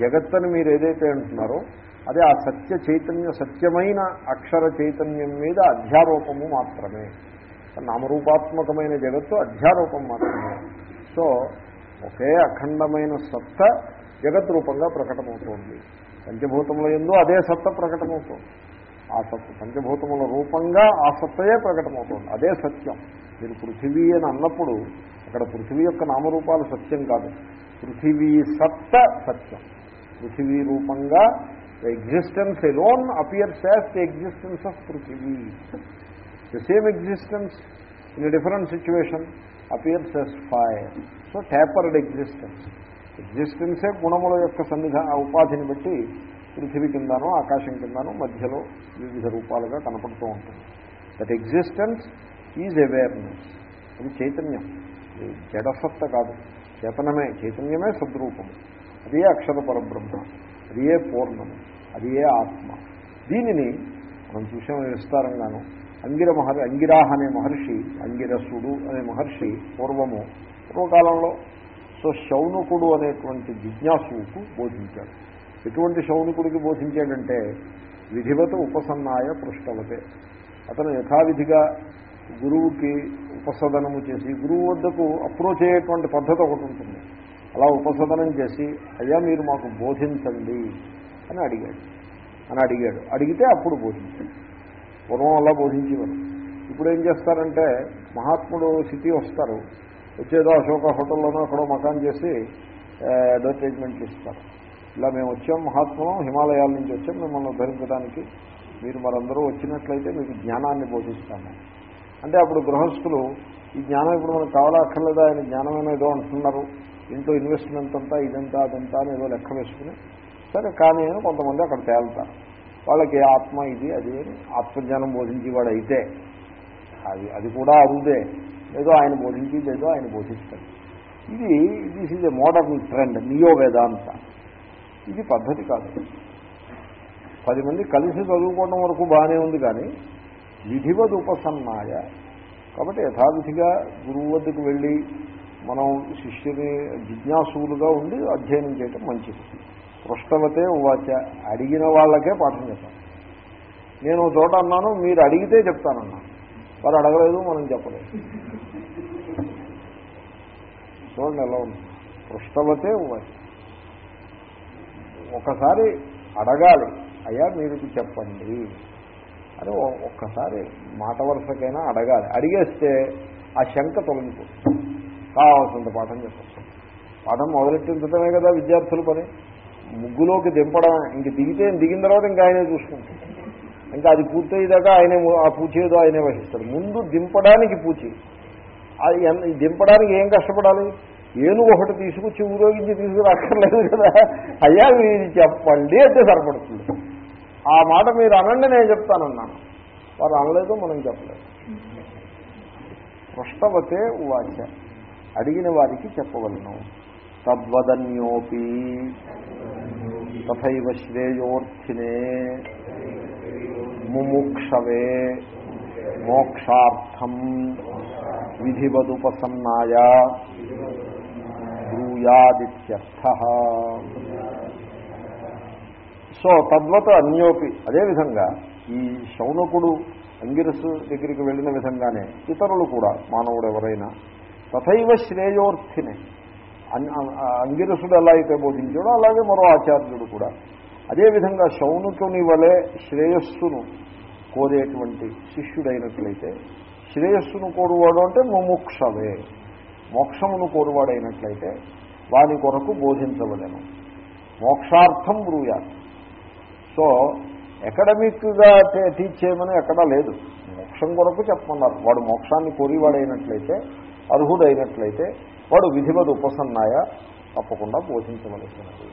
జగత్తని మీరు ఏదైతే అంటున్నారో అదే ఆ సత్య చైతన్య సత్యమైన అక్షర చైతన్యం మీద అధ్యారోపము మాత్రమే. నామరూపాత్మకమైన జగత్తు అధ్యారూపం మాత్రమే. సో ఒకే అఖండమైన సత్త జగత్ రూపంగా ప్రకటమవుతోంది. పంచభూతముల ఎందు అదే సత్త ప్రకటమవుతోంది. ఆ పంచభూతముల రూపంగా ఆ సత్తయే అదే సత్యం. మీరు పృథివీ అని అన్నప్పుడు అక్కడ పృథివీ యొక్క నామరూపాలు సత్యం కాదు. పృథివీ సత్త సత్యం. పృథివీ రూపంగా the existence alone appears as the existence of పృథివీ. The same existence in different situation appears as fire so tapered existence ఎగ్జిస్టెన్సే గుణముల యొక్క సన్నిధ ఉపాధిని బట్టి పృథివీ కిందనో ఆకాశం కిందనో మధ్యలో వివిధ రూపాలుగా కనపడుతూ ఉంటుంది. దట్ ఎగ్జిస్టెన్స్ ఈజ్ అవేర్నెస్ అది చైతన్యం. జడసత్త కాదు. చేతనమే చైతన్యమే సద్రూపం. అదే అక్షర పరబ్రహ్మ. అది ఏ పూర్ణము అది ఏ ఆత్మ. దీనిని మనం చూసాం విస్తారంగాను. అంగిర మహర్ అంగిరాహ అనే మహర్షి అంగిరసుడు అనే మహర్షి పూర్వము పూర్వకాలంలో సో శౌనకుడు అనేటువంటి జిజ్ఞాసుకు బోధించాడు. ఎటువంటి శౌనికుడికి బోధించాడంటే విధివత ఉపసన్నాయ పృష్టవతే. అతను యథావిధిగా గురువుకి ఉపసదనము చేసి గురువు వద్దకు అప్రోచ్ అయ్యేటువంటి పద్ధతి ఒకటి ఉంటుంది. అలా ఉపసదనం చేసి అయ్యా మీరు మాకు బోధించండి అని అడిగాడు. అని అడిగాడు. అడిగితే అప్పుడు బోధించాడు. పూర్వం అలా బోధించేవారు. ఇప్పుడు ఏం చేస్తారంటే మహాత్ముడు సిటీ వస్తారు. వచ్చేదో అశోక హోటల్లోనో అక్కడో మకాన్ చేసి అడ్వర్టైజ్మెంట్లు ఇస్తారు ఇలా మేము వచ్చాం మహాత్ములం హిమాలయాల నుంచి వచ్చాం మిమ్మల్ని ధరించడానికి మీరు మరందరూ వచ్చినట్లయితే మీకు జ్ఞానాన్ని బోధిస్తాము. అంటే అప్పుడు గృహస్థులు ఈ జ్ఞానం ఇప్పుడు మనకు కావాలా? అక్కర్లేదా? ఆయన జ్ఞానమైన ఏదో అంటున్నారు. ఇంట్లో ఇన్వెస్ట్మెంట్ అంతా ఇదంతా అదంతా అని ఏదో లెక్క వేసుకుని. సరే కానీ అని కొంతమంది అక్కడ తేలుతారు వాళ్ళకి ఆత్మ ఇది అది అని ఆత్మజ్ఞానం బోధించేవాడు అయితే అది అది కూడా అరుదే. ఏదో ఆయన బోధించేది ఏదో ఆయన బోధిస్తాడు. ఇది this is a modern trend neo Vedanta ఇది పద్ధతి కాదు. పది మంది కలిసి చదువుకోవడం వరకు బాగానే ఉంది కానీ విధివద్ ఉపసన్నాయ. కాబట్టి యథావిధిగా గురువు వద్దకు వెళ్ళి మనం శిష్యుని జిజ్ఞాసులుగా ఉండి అధ్యయనం చేయటం మంచిది. పృష్టవతే ఉవాచ అడిగిన వాళ్ళకే పాఠం చెప్పాను నేను చోట అన్నాను మీరు అడిగితే చెప్తానన్నాను వారు అడగలేదు మనం చెప్పలేదు. చూడండి ఎలా ఉంది. పృష్టవతే ఉవాచ. ఒకసారి అడగాలి అయ్యా మీరు చెప్పండి. అని ఒక్కసారి మాట వరుసకైనా అడగాలి. అడిగేస్తే ఆ శంక తొలగిపోతుంది. కావాల్సినంత పాఠం చెప్పచ్చు. పాఠం మొదలెట్టించడమే కదా విద్యార్థుల పని. ముగ్గులోకి దింపడం ఇంక దిగితే దిగిన తర్వాత ఇంకా ఆయనే చూసుకుంటాడు. ఇంకా అది పూర్తయ్యేదాకా ఆయనే ఆ పూచేదో ఆయనే వహిస్తాడు. ముందు దింపడానికి పూచి. అది దింపడానికి ఏం కష్టపడాలి? ఏనుగు ఒకటి తీసుకొచ్చి ఊరోగించి తీసుకుని అక్కర్లేదు కదా. అయ్యా మీరు చెప్పండి అంటే సరిపడుతుంది. ఆ మాట మీరు అనండి నేను చెప్తానన్నాను. వారు అనలేదు మనం చెప్పలేదు. పృష్టవతే వాచ అడిగిన వారికి చెప్పవలను. తద్వదన్యోపి. తథైవ శ్రేయోర్థినే. ముముక్షవే. మోక్షార్థం. విధివదుపసన్నాయ. బ్రూయాదిత్యర్థ. సో తద్వత అన్యోపి అదేవిధంగా ఈ శౌనకుడు అంగిరస్ దగ్గరికి వెళ్ళిన విధంగానే ఇతరులు కూడా మానవుడు ఎవరైనా తథైవ శ్రేయోర్థినే అంగిరసుడు ఎలా అయితే బోధించాడో అలాగే మరో ఆచార్యుడు కూడా. అదేవిధంగా శౌనుకుని వలె శ్రేయస్సును కోరేటువంటి శిష్యుడైనట్లయితే శ్రేయస్సును కోరువాడు అంటే ముముక్షవే. మోక్షమును కోరువాడైనట్లయితే వాని కొరకు బోధించవలేను. మోక్షార్థం బ్రూయాలి. సో అకాడమిక్గా టీచ్ చేయమని ఎక్కడా లేదు. మోక్షం కొరకు చెప్పమన్నారు. వాడు మోక్షాన్ని కోరివాడైనట్లయితే అర్హుడైనట్లయితే వాడు విధివద్ ఉపసన్నాయ తప్పకుండా బోధించవలసినది.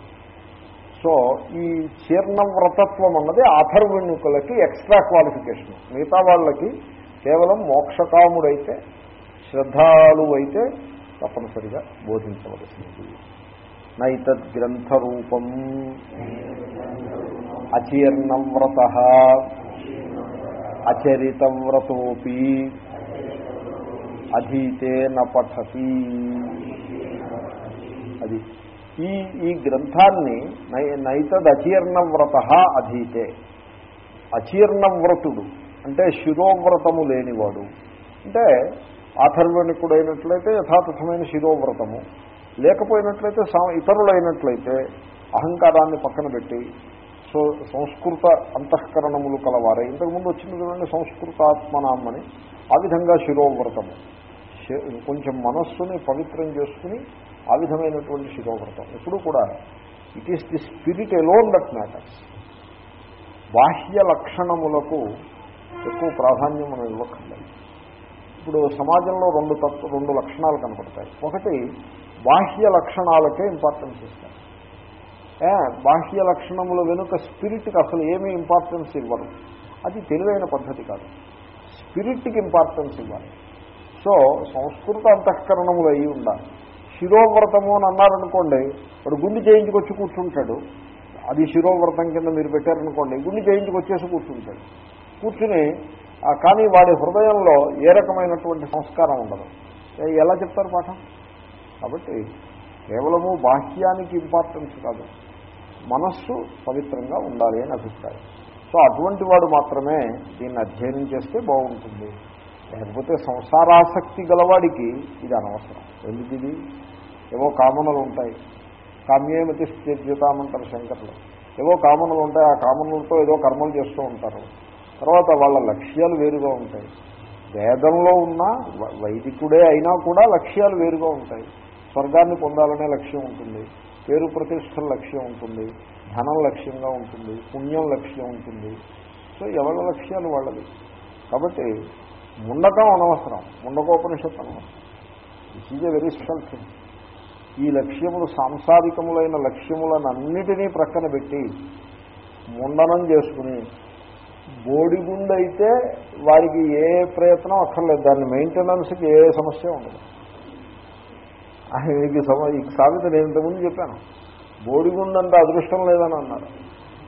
సో ఈ చీర్ణవ్రతత్వం అన్నది అథర్వణ్యుకులకి ఎక్స్ట్రా క్వాలిఫికేషన్. మిగతా వాళ్ళకి కేవలం మోక్షకాముడైతే శ్రద్ధాలు అయితే తప్పనిసరిగా బోధించవలసినది. వ్రత అచీర్ణవ్రత అచరితవ్రతోపి అధీతే న అది ఈ ఈ గ్రంథాన్ని నై నైతద్ అచీర్ణవ్రత అధీతే. అచీర్ణవ్రతుడు అంటే శిరోవ్రతము లేనివాడు. అంటే ఆథర్వణికుడైనట్లయితే యథాతథమైన శిరోవ్రతము. లేకపోయినట్లయితే ఇతరులైనట్లయితే అహంకారాన్ని పక్కన పెట్టి సో సంస్కృత అంతఃకరణములు కలవారే. ఇంతకుముందు వచ్చింది చూడండి సంస్కృతాత్మనామని. ఆ విధంగా శిరోవ్రతము. కొంచెం మనస్సుని పవిత్రం చేసుకుని ఆ విధమైనటువంటి శిరోవ్రతం. ఎప్పుడు కూడా it is the spirit alone that matters బాహ్య లక్షణములకు ఎక్కువ ప్రాధాన్యం మనం ఇవ్వక్కర్లేదు. ఇప్పుడు సమాజంలో రెండు తత్వ రెండు లక్షణాలు కనపడతాయి. ఒకటి బాహ్య లక్షణాలకే ఇంపార్టెన్స్ ఇస్తారు. బాహ్య లక్షణముల వెనుక స్పిరిట్కి అసలు ఏమీ ఇంపార్టెన్స్ ఇవ్వరు. అది తెలివైన పద్ధతి కాదు. స్పిరిట్కి ఇంపార్టెన్స్ ఇవ్వాలి. సో సంస్కృత అంతఃకరణములు అయి ఉండాలి. శిరోవ్రతము అని అన్నారనుకోండి వాడు గుండె చేయించుకొచ్చి కూర్చుంటాడు. అది శిరోవ్రతం కింద మీరు పెట్టారనుకోండి గుండె చేయించుకొచ్చేసి కూర్చుంటాడు. కూర్చుని కానీ వాడి హృదయంలో ఏ రకమైనటువంటి సంస్కారం ఉండదు. ఎలా చెప్తారు పాఠం? కాబట్టి కేవలము బాహ్యానికి ఇంపార్టెన్స్ కాదు. మనస్సు పవిత్రంగా ఉండాలి అని అభిప్రాయం. సో అటువంటి వాడు మాత్రమే దీన్ని అధ్యయనం చేస్తే బాగుంటుంది. లేకపోతే సంసారాసక్తి గలవాడికి ఇది అనవసరం. ఎందుకు ఇది? ఏవో కామనలు ఉంటాయి. కామ్యేమతి స్థిర్యతామంటారు శంకర్లు. ఏవో కామనలు ఉంటాయి ఆ కామనలతో ఏదో కర్మలు చేస్తూ ఉంటారు. తర్వాత వాళ్ళ లక్ష్యాలు వేరుగా ఉంటాయి. వేదంలో ఉన్న వైదికుడే అయినా కూడా లక్ష్యాలు వేరుగా ఉంటాయి. స్వర్గాన్ని పొందాలనే లక్ష్యం ఉంటుంది. పేరు ప్రతిష్టల లక్ష్యం ఉంటుంది. ధనం లక్ష్యంగా ఉంటుంది. పుణ్యం లక్ష్యం ఉంటుంది. సో ఎవరి లక్ష్యాలు వాళ్ళవి? కాబట్టి ముండకం అనవసరం. ముండకోపనిషత్తు అనవసరం. It is a very special thing ఈ లక్ష్యములు సాంసారికములైన లక్ష్యములనన్నిటినీ ప్రక్కన పెట్టి ముండనం చేసుకుని బోడిగుండైతే వారికి ఏ ప్రయత్నం అక్కర్లేదు. దాన్ని మెయింటెనెన్స్కి ఏ సమస్య ఉండదు. ఆయనకి సమ ఈ సామెత నేను ఇంతకుముందు చెప్పాను. బోడిగుండంత అదృష్టం లేదని అన్నారు.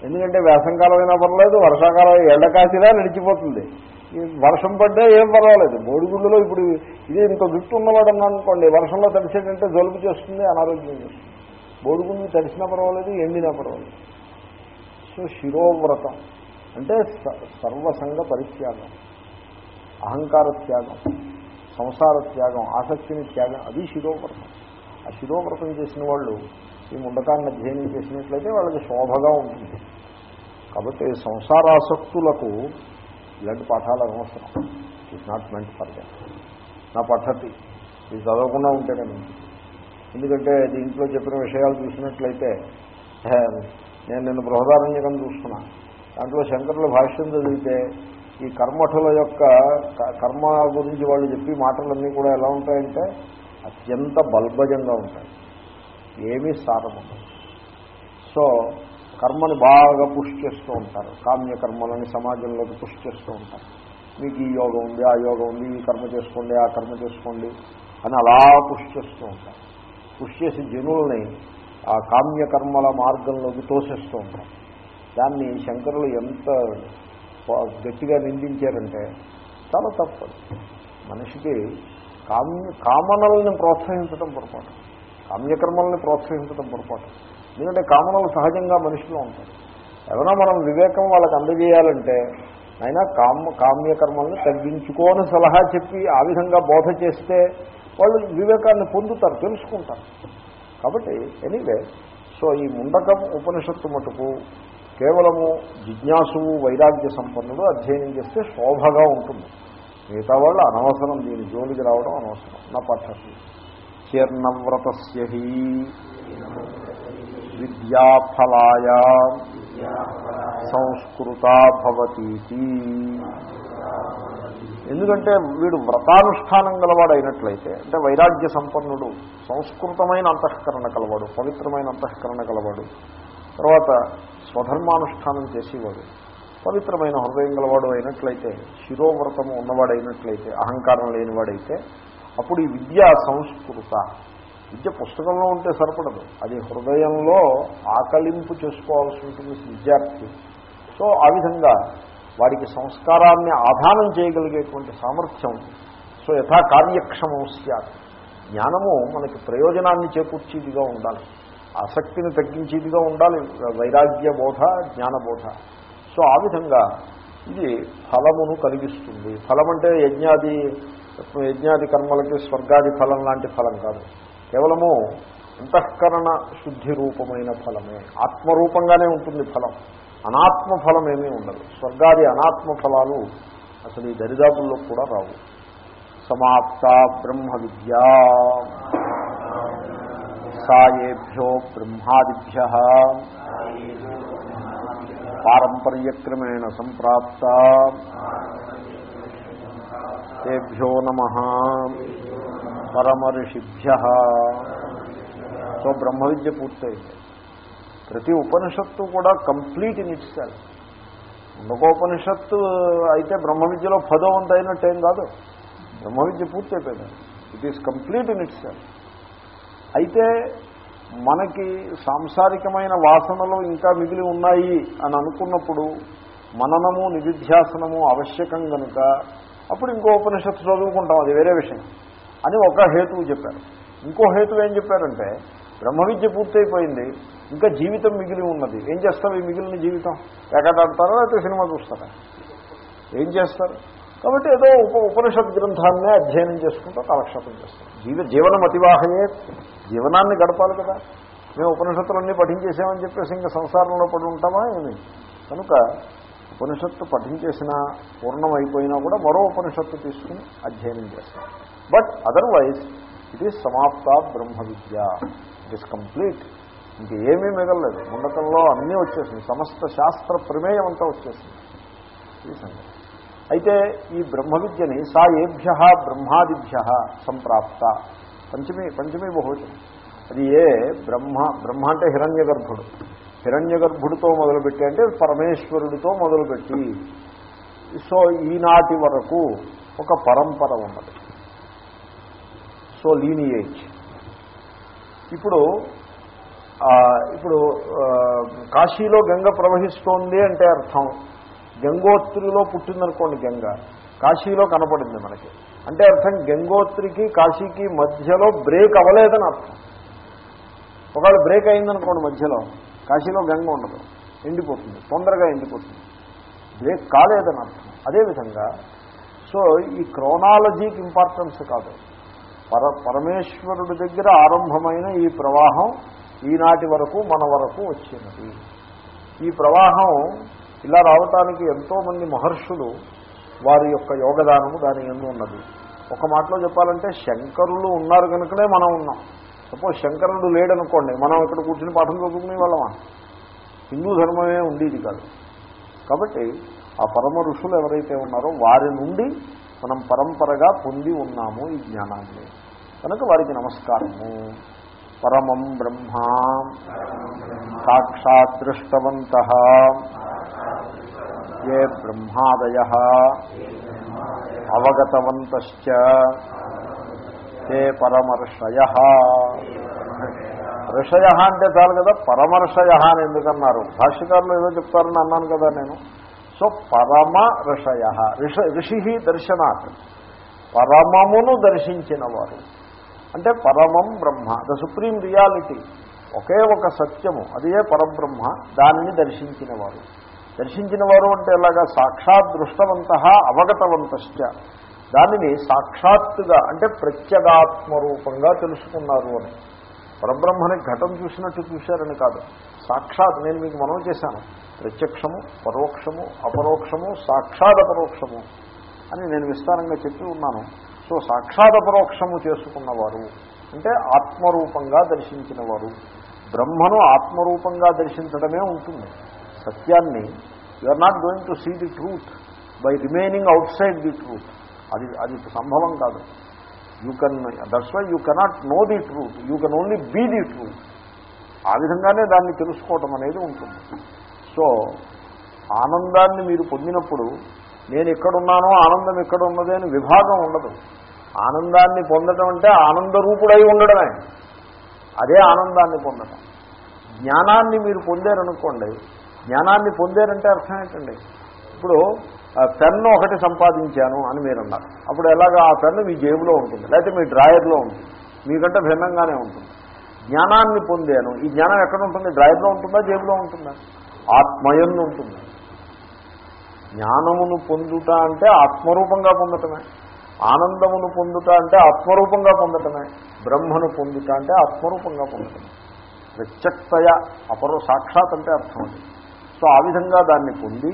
ఎందుకంటే వేసంకాలం అయినా పర్వాలేదు వర్షాకాలం ఎండకాసినా నడిచిపోతుంది వర్షం పడ్డా ఏం పర్వాలేదు. బోడిగుండులో ఇప్పుడు ఇది ఇంత జుట్టు ఉన్నవాడు అనుకోండి వర్షంలో తడిసేటంటే జలుబు చేస్తుంది అనారోగ్యం చేస్తుంది. బోడిగుండు తడిసినా పర్వాలేదు ఎండినా పర్వాలేదు. సో శిరోవ్రతం. అంటే స- సర్వసంగ పరిత్యాగం. అహంకార త్యాగం సంసార త్యాగం ఆసక్తిని త్యాగం అది శిరోవ్రతం. ఆ శిరోవ్రతం చేసిన వాళ్ళు ఈ ముండకాన్ని అధ్యయనం చేసినట్లయితే వాళ్ళకి శోభగా ఉంటుంది. కాబట్టి సంసారాసక్తులకు ఇలాంటి పాఠాలు అనవసరం. It not meant for that నా పద్ధతి. ఇది చదవకుండా ఉంటేనే ఎందుకంటే దీంట్లో చెప్పిన విషయాలు చూసినట్లయితే నేను నిన్న బృహదారణ్యకం చూస్తున్నాను దాంట్లో శంకరుల భాష్యం చదివితే ఈ కర్మఠుల యొక్క క- కర్మ గురించి వాళ్ళు చెప్పి మాటలన్నీ కూడా ఎలా ఉంటాయంటే అత్యంత బల్బజంగా ఉంటాయి. ఏమీ సారం సో కర్మని బాగా పుష్ చేస్తూ ఉంటారు. కామ్య కర్మలని సమాజంలోకి పుష్ చేస్తూ ఉంటారు. మీకు ఈ యోగం ఉంది ఆ యోగం ఉంది ఈ కర్మ చేసుకోండి ఆ కర్మ చేసుకోండి అని అలా పుష్ చేస్తూ ఉంటారు. పుష్ చేసి జనుల్ని ఆ కామ్యకర్మల మార్గంలోకి తోసేస్తూ ఉంటారు. దాన్ని శంకరులు ఎంత గట్టిగా నిందించారంటే చాలా తప్పదు మనిషికి కామ్య కామనల్ని ప్రోత్సహించడం పొరపాటు. కామ్యకర్మల్ని ప్రోత్సహించడం పొరపాటు. ఎందుకంటే కామనలు సహజంగా మనిషిలో ఉంటాయి. ఏమైనా మనం వివేకం వాళ్ళకి అందజేయాలంటే అయినా కామ కామ్యకర్మల్ని తగ్గించుకోని సలహా చెప్పి ఆ విధంగా బోధ చేస్తే వాళ్ళు వివేకాన్ని పొందుతారు తెలుసుకుంటారు. కాబట్టి ఎనీవే సో ఈ ముండకం ఉపనిషత్తు మటుకు కేవలము జిజ్ఞాసువు వైరాగ్య సంపన్నుడు అధ్యయనం చేస్తే శోభగా ఉంటుంది. మిగతా వాళ్ళు అనవసరం దీని జోలికి రావడం అనవసరం. నా పద్ధతి. చీర్ణవ్రతస్య విద్యాఫలాయ సంస్కృత భవతీతి. ఎందుకంటే వీడు వ్రతానుష్ఠానం గలవాడు అయినట్లయితే అంటే వైరాగ్య సంపన్నుడు సంస్కృతమైన అంతఃకరణ కలవాడు పవిత్రమైన అంతఃకరణ కలవాడు. తర్వాత స్వధర్మానుష్ఠానం చేసేవాడు. పవిత్రమైన హృదయం గలవాడు అయినట్లయితే శిరోవ్రతము ఉన్నవాడైనట్లయితే అహంకారం లేనివాడైతే అప్పుడు ఈ విద్య సంస్కృత విద్య పుస్తకంలో ఉంటే సరిపడదు. అది హృదయంలో ఆకలింపు చేసుకోవాల్సి ఉంటుంది విద్యార్థి. సో ఆ విధంగా వాడికి సంస్కారాన్ని ఆధానం చేయగలిగేటువంటి సామర్థ్యం. సో యథా కార్యక్షమం జ్ఞానము మనకి ప్రయోజనాన్ని చేకూర్చేదిగా ఉండాలి. ఆసక్తిని తగ్గించేదిగా ఉండాలి. వైరాగ్య బోధ జ్ఞానబోధ సో ఆ విధంగా ఇది ఫలమును కలిగిస్తుంది. ఫలం అంటే యజ్ఞాది యజ్ఞాది కర్మలకి స్వర్గాది ఫలం లాంటి ఫలం కాదు. కేవలము అంతఃకరణ శుద్ధి రూపమైన ఫలమే. ఆత్మరూపంగానే ఉంటుంది ఫలం. అనాత్మ ఫలం ఏమీ ఉండదు. స్వర్గాది అనాత్మ ఫలాలు అసలు ఈ దరిదాపుల్లో కూడా రావు. సమాప్త బ్రహ్మ విద్యా. సాయేభ్యో బ్రహ్మాదిభ్య. పారంపర్యక్రమేణ సంప్రాప్త. తేభ్యో నమ. పరమర్షిభ్య. సో బ్రహ్మ విద్య పూర్తయింది. ప్రతి ఉపనిషత్తు కూడా కంప్లీట్ ఇన్ ఇట్ సెల్ఫ్ ఉండకోపనిషత్తు అయితే బ్రహ్మ విద్యలో పదో వంత అయినట్టేం కాదు. బ్రహ్మ విద్య పూర్తి అయిపోయింది it is complete in itself అయితే మనకి సాంసారికమైన వాసనలు ఇంకా మిగిలి ఉన్నాయి అని అనుకున్నప్పుడు మననము నిధిధ్యాసనము ఆవశ్యకం కనుక అప్పుడు ఇంకో ఉపనిషత్తు చదువుకుంటాం అది వేరే విషయం. అని ఒక హేతువు చెప్పారు. ఇంకో హేతువు ఏం చెప్పారంటే బ్రహ్మ విద్య పూర్తయిపోయింది ఇంకా జీవితం మిగిలి ఉన్నది. ఏం చేస్తారు ఈ మిగిలిన జీవితం? ఎక్కడాడతారా లేకపోతే సినిమా చూస్తారా? ఏం చేస్తారు? కాబట్టి ఏదో ఉప ఉపనిషత్ గ్రంథాన్నే అధ్యయనం చేసుకుంటూ కాలక్షేపం చేస్తాం. జీవ జీవనం అతివాహయే. జీవనాన్ని గడపాలి కదా. మేము ఉపనిషత్తులన్నీ పఠించేసామని చెప్పేసి ఇంకా సంసారంలో పడి ఉంటామా ఏమి? కనుక ఉపనిషత్తు పఠించేసిన పూర్ణం అయిపోయినా కూడా మరో ఉపనిషత్తు తీసుకుని అధ్యయనం చేస్తాం. బట్ అదర్వైజ్ ఇట్ ఈస్ సమాప్త బ్రహ్మ విద్య. ఇట్ ఈస్ కంప్లీట్ ఇంకేమీ మిగలలేదు. ముండకంలో అన్నీ వచ్చేసింది సమస్త శాస్త్ర ప్రమేయం అంతా వచ్చేసింది. ఈ సంగతి. అయితే ఈ బ్రహ్మ విద్యని సా ఏభ్య బ్రహ్మాదిభ్య సంప్రాప్త. పంచమీ పంచమీ బహువచనం. అది ఏ బ్రహ్మ బ్రహ్మ అంటే హిరణ్య గర్భుడు హిరణ్య గర్భుడితో మొదలుపెట్టి అంటే పరమేశ్వరుడితో మొదలుపెట్టి. సో ఈనాటి వరకు ఒక పరంపర ఉన్నది. So lineage. ఇప్పుడు ఇప్పుడు కాశీలో గంగ ప్రవహిస్తోంది అంటే అర్థం. గంగోత్రిలో పుట్టిందనుకోండి గంగ కాశీలో కనపడింది మనకి. అంటే అర్థం గంగోత్రికి కాశీకి మధ్యలో బ్రేక్ అవ్వలేదని అర్థం. ఒకవేళ బ్రేక్ అయిందనుకోండి మధ్యలో కాశీలో గంగ ఉండదు ఎండిపోతుంది తొందరగా ఎండిపోతుంది. బ్రేక్ కాలేదని అర్థం. అదేవిధంగా సో ఈ క్రోనాలజీకి ఇంపార్టెన్స్ కాదు. పర పరమేశ్వరుడి దగ్గర ఆరంభమైన ఈ ప్రవాహం ఈనాటి వరకు మన వరకు వచ్చినది. ఈ ప్రవాహం ఇలా రావటానికి ఎంతోమంది మహర్షులు వారి యొక్క యోగదానము దాని ఎందు ఉన్నది. ఒక మాటలో చెప్పాలంటే శంకరులు ఉన్నారు కనుకనే మనం ఉన్నాం. సపోజ్ శంకరుడు లేడనుకోండి మనం ఇక్కడ కూర్చుని పాఠం చదువుకునే వాళ్ళమా? హిందూ ధర్మమే ఉండేది కాదు. కాబట్టి ఆ పరమ ఋషులు ఎవరైతే ఉన్నారో వారి నుండి మనం పరంపరగా పొంది ఉన్నాము ఈ జ్ఞానాన్ని. కనుక వారికి నమస్కారము. పరమం బ్రహ్మా. సాక్షాత్ దృష్టవంత ఏ బ్రహ్మాదయ. అవగతవంత తే పరమర్షయ. ఋషయ అంటే చాలు కదా పరమర్షయ అని ఎందుకన్నారు? భాష్యకారులు ఏదో చెప్తారని అన్నాను కదా నేను. సో పరమ ఋషయ ఋష ఋషి దర్శనాత్ పరమమును దర్శించినవారు. అంటే పరమం బ్రహ్మ. ద సుప్రీం రియాలిటీ ఒకే ఒక సత్యము. అదే పరబ్రహ్మ. దానిని దర్శించినవారు. దర్శించినవారు అంటే ఎలాగా? సాక్షాత్ దృష్టవంత అవగతవంతశ్చ. దానిని సాక్షాత్తుగా అంటే ప్రత్యేగాత్మరూపంగా తెలుసుకున్నారు అని. పరబ్రహ్మని ఘటం చూసినట్టు చూశారని కాదు. సాక్షాత్ నేను మీకు మనం చేశాను. ప్రత్యక్షము పరోక్షము అపరోక్షము సాక్షాత్ అపరోక్షము అని నేను విస్తారంగా చెప్పి ఉన్నాను. సో సాక్షాత్ పరోక్షము చేసుకున్నవారు. అంటే ఆత్మరూపంగా దర్శించినవారు. బ్రహ్మను ఆత్మరూపంగా దర్శించడమే ఉంటుంది. సత్యాన్ని you are not going to see the truth by remaining outside the truth అది అది సంభవం కాదు. You can that's why you cannot know the truth you can only be the truth ఆ విధంగానే దాన్ని తెలుసుకోవటం అనేది ఉంటుంది. సో ఆనందాన్ని మీరు పొందినప్పుడు నేను ఎక్కడున్నానో ఆనందం ఎక్కడ ఉన్నది అని విభాగం ఉండదు. ఆనందాన్ని పొందడం అంటే ఆనందరూపుడై ఉండడమే. అదే ఆనందాన్ని పొందడం జ్ఞానాన్ని మీరు పొందారనుకోండి జ్ఞానాన్ని పొందారంటే అర్థం ఏంటండి? ఇప్పుడు ఆ, పెన్ను ఒకటి సంపాదించాను అని మీరు అన్నారు అప్పుడు ఎలాగ ఆ పెన్ను మీ జేబులో ఉంటుంది లేకపోతే మీ డ్రాయర్లో ఉంటుంది. మీకంటే భిన్నంగానే ఉంటుంది. జ్ఞానాన్ని పొందాను. ఈ జ్ఞానం ఎక్కడ ఉంటుంది? డ్రాయర్లో ఉంటుందా జేబులో ఉంటుందా? ఆత్మయంలో ఉంటుంది. జ్ఞానమును పొందుట అంటే ఆత్మరూపంగా పొందటమే. ఆనందమును పొందుట అంటే ఆత్మరూపంగా పొందటమే. బ్రహ్మను పొందుట అంటే ఆత్మరూపంగా పొందటమే. ప్రత్యక్తయ అపరో సాక్షాత్ అంటే అర్థం అది. సో ఆ విధంగా దాన్ని పొంది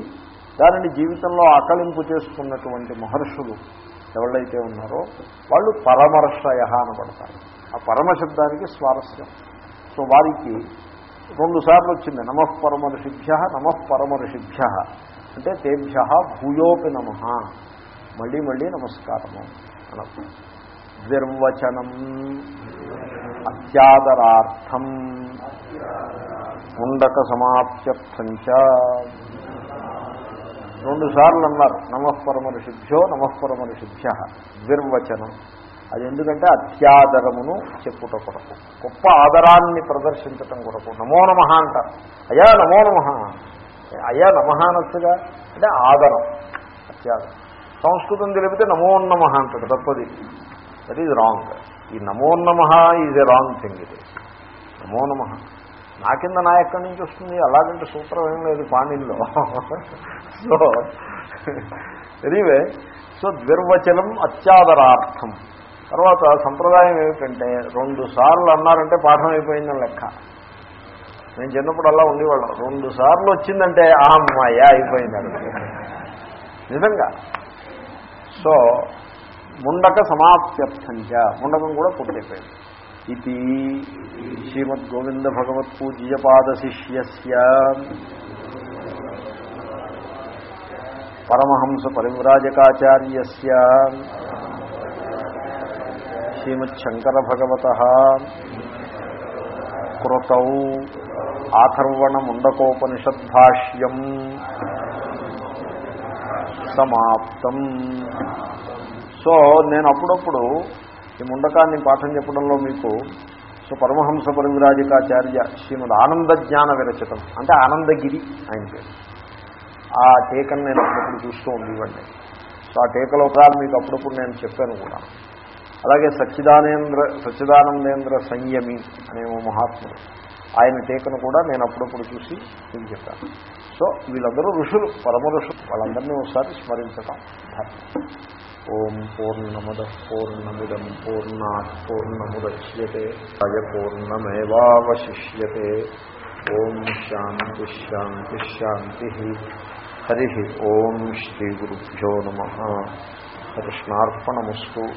దానిని జీవితంలో ఆకలింపు చేసుకున్నటువంటి మహర్షులు ఎవళ్ళైతే ఉన్నారో వాళ్ళు పరమర్షయ అనబడతారు ఆ పరమశబ్దానికి స్వారస్యం. సో వారికి రెండుసార్లు వచ్చింది. నమః పరమర్షిభ్య నమః పరమర్షిభ్య. అంటే తేభ్య భూయోపి నమ. మళ్ళీ మళ్ళీ నమస్కారము అనర్థం నిర్వచనం అత్యాదరార్థం. ముండక సమాప్త్యర్థంచ రెండు సార్లు అన్నారు నమఃపరమ ఋషిభ్యో నమఃపరమ ఋషిభ్య. ద్విర్వచనం అది ఎందుకంటే అత్యాదరమును చెప్పుట కొరకు. గొప్ప ఆదరాన్ని ప్రదర్శించటం కొరకు. నమో నమ అంటారు. అయా నమో నమ. అయ్యా నమ అనొచ్చుగా అంటే ఆదరం అత్యాదరం. సంస్కృతం తెలిపితే నమోన్నమ అంటాడు తప్పది. దట్ ఈజ్ రాంగ్ ఈ నమోన్నమ ఈజ్ ఎ రాంగ్ థింగ్ ఇది. నమో నమ. నా కింద నా ఎక్కడి నుంచి వస్తుంది? అలాగంటే సూత్రం ఏం లేదు పాణిల్లో. సో ఎనీవే సో ద్విర్వచనం అత్యాదరార్థం. తర్వాత సంప్రదాయం ఏమిటంటే రెండు సార్లు అన్నారంటే పాఠం అయిపోయిందని లెక్క. నేను చిన్నప్పుడు అలా ఉండేవాళ్ళం. రెండు సార్లు వచ్చిందంటే ఆ అమ్మాయ అయిపోయింది నిజంగా. సో ముండక సమాప్త్యర్థంచ ముండకం కూడా పూర్తయిపోయింది. ఇది శ్రీమద్గోవింద భగవత్ పూజ్యపాద శిష్యస్య పరమహంస పరివ్రాజకాచార్య శ్రీమచ్చంకర భగవత కృతౌ ఆథర్వణ ముండకోపనిషద్భాష్యం సమాప్తం. సో నేను అప్పుడప్పుడు ఈ ముండకాన్ని పాఠం చెప్పడంలో మీకు సో పరమహంస పరివిరాజకాచార్య శ్రీమద్ ఆనంద జ్ఞాన విరచితం. అంటే ఆనందగిరి ఆయన పేరు. ఆ టీకను నేను అప్పుడప్పుడు చూస్తూ ఉండేవాడిని. సో ఆ టీకలో ఒకసారి మీకు అప్పుడప్పుడు నేను చెప్పాను కూడా. అలాగే సచ్చిదానేంద్ర సచ్చిదానందేంద్ర సంయమి అనే మహాత్ముడు. ఆయన టీకను కూడా నేను అప్పుడప్పుడు చూసి నేను చెప్పాను. సో వీళ్ళందరూ ఋషులు పరమ ఋషులు. వాళ్ళందరినీ ఒకసారి స్మరించటం ధర్మం. ఓం పూర్ణముద పూర్ణమిదం పూర్ణా పూర్ణముద్యతే అయ పూర్ణమేవాశిష్యే ఓం శాంతి శాంతి శాంతి. హరి ఓం శ్రీ గురుభ్యో నమ. కృష్ణార్పణమస్తు.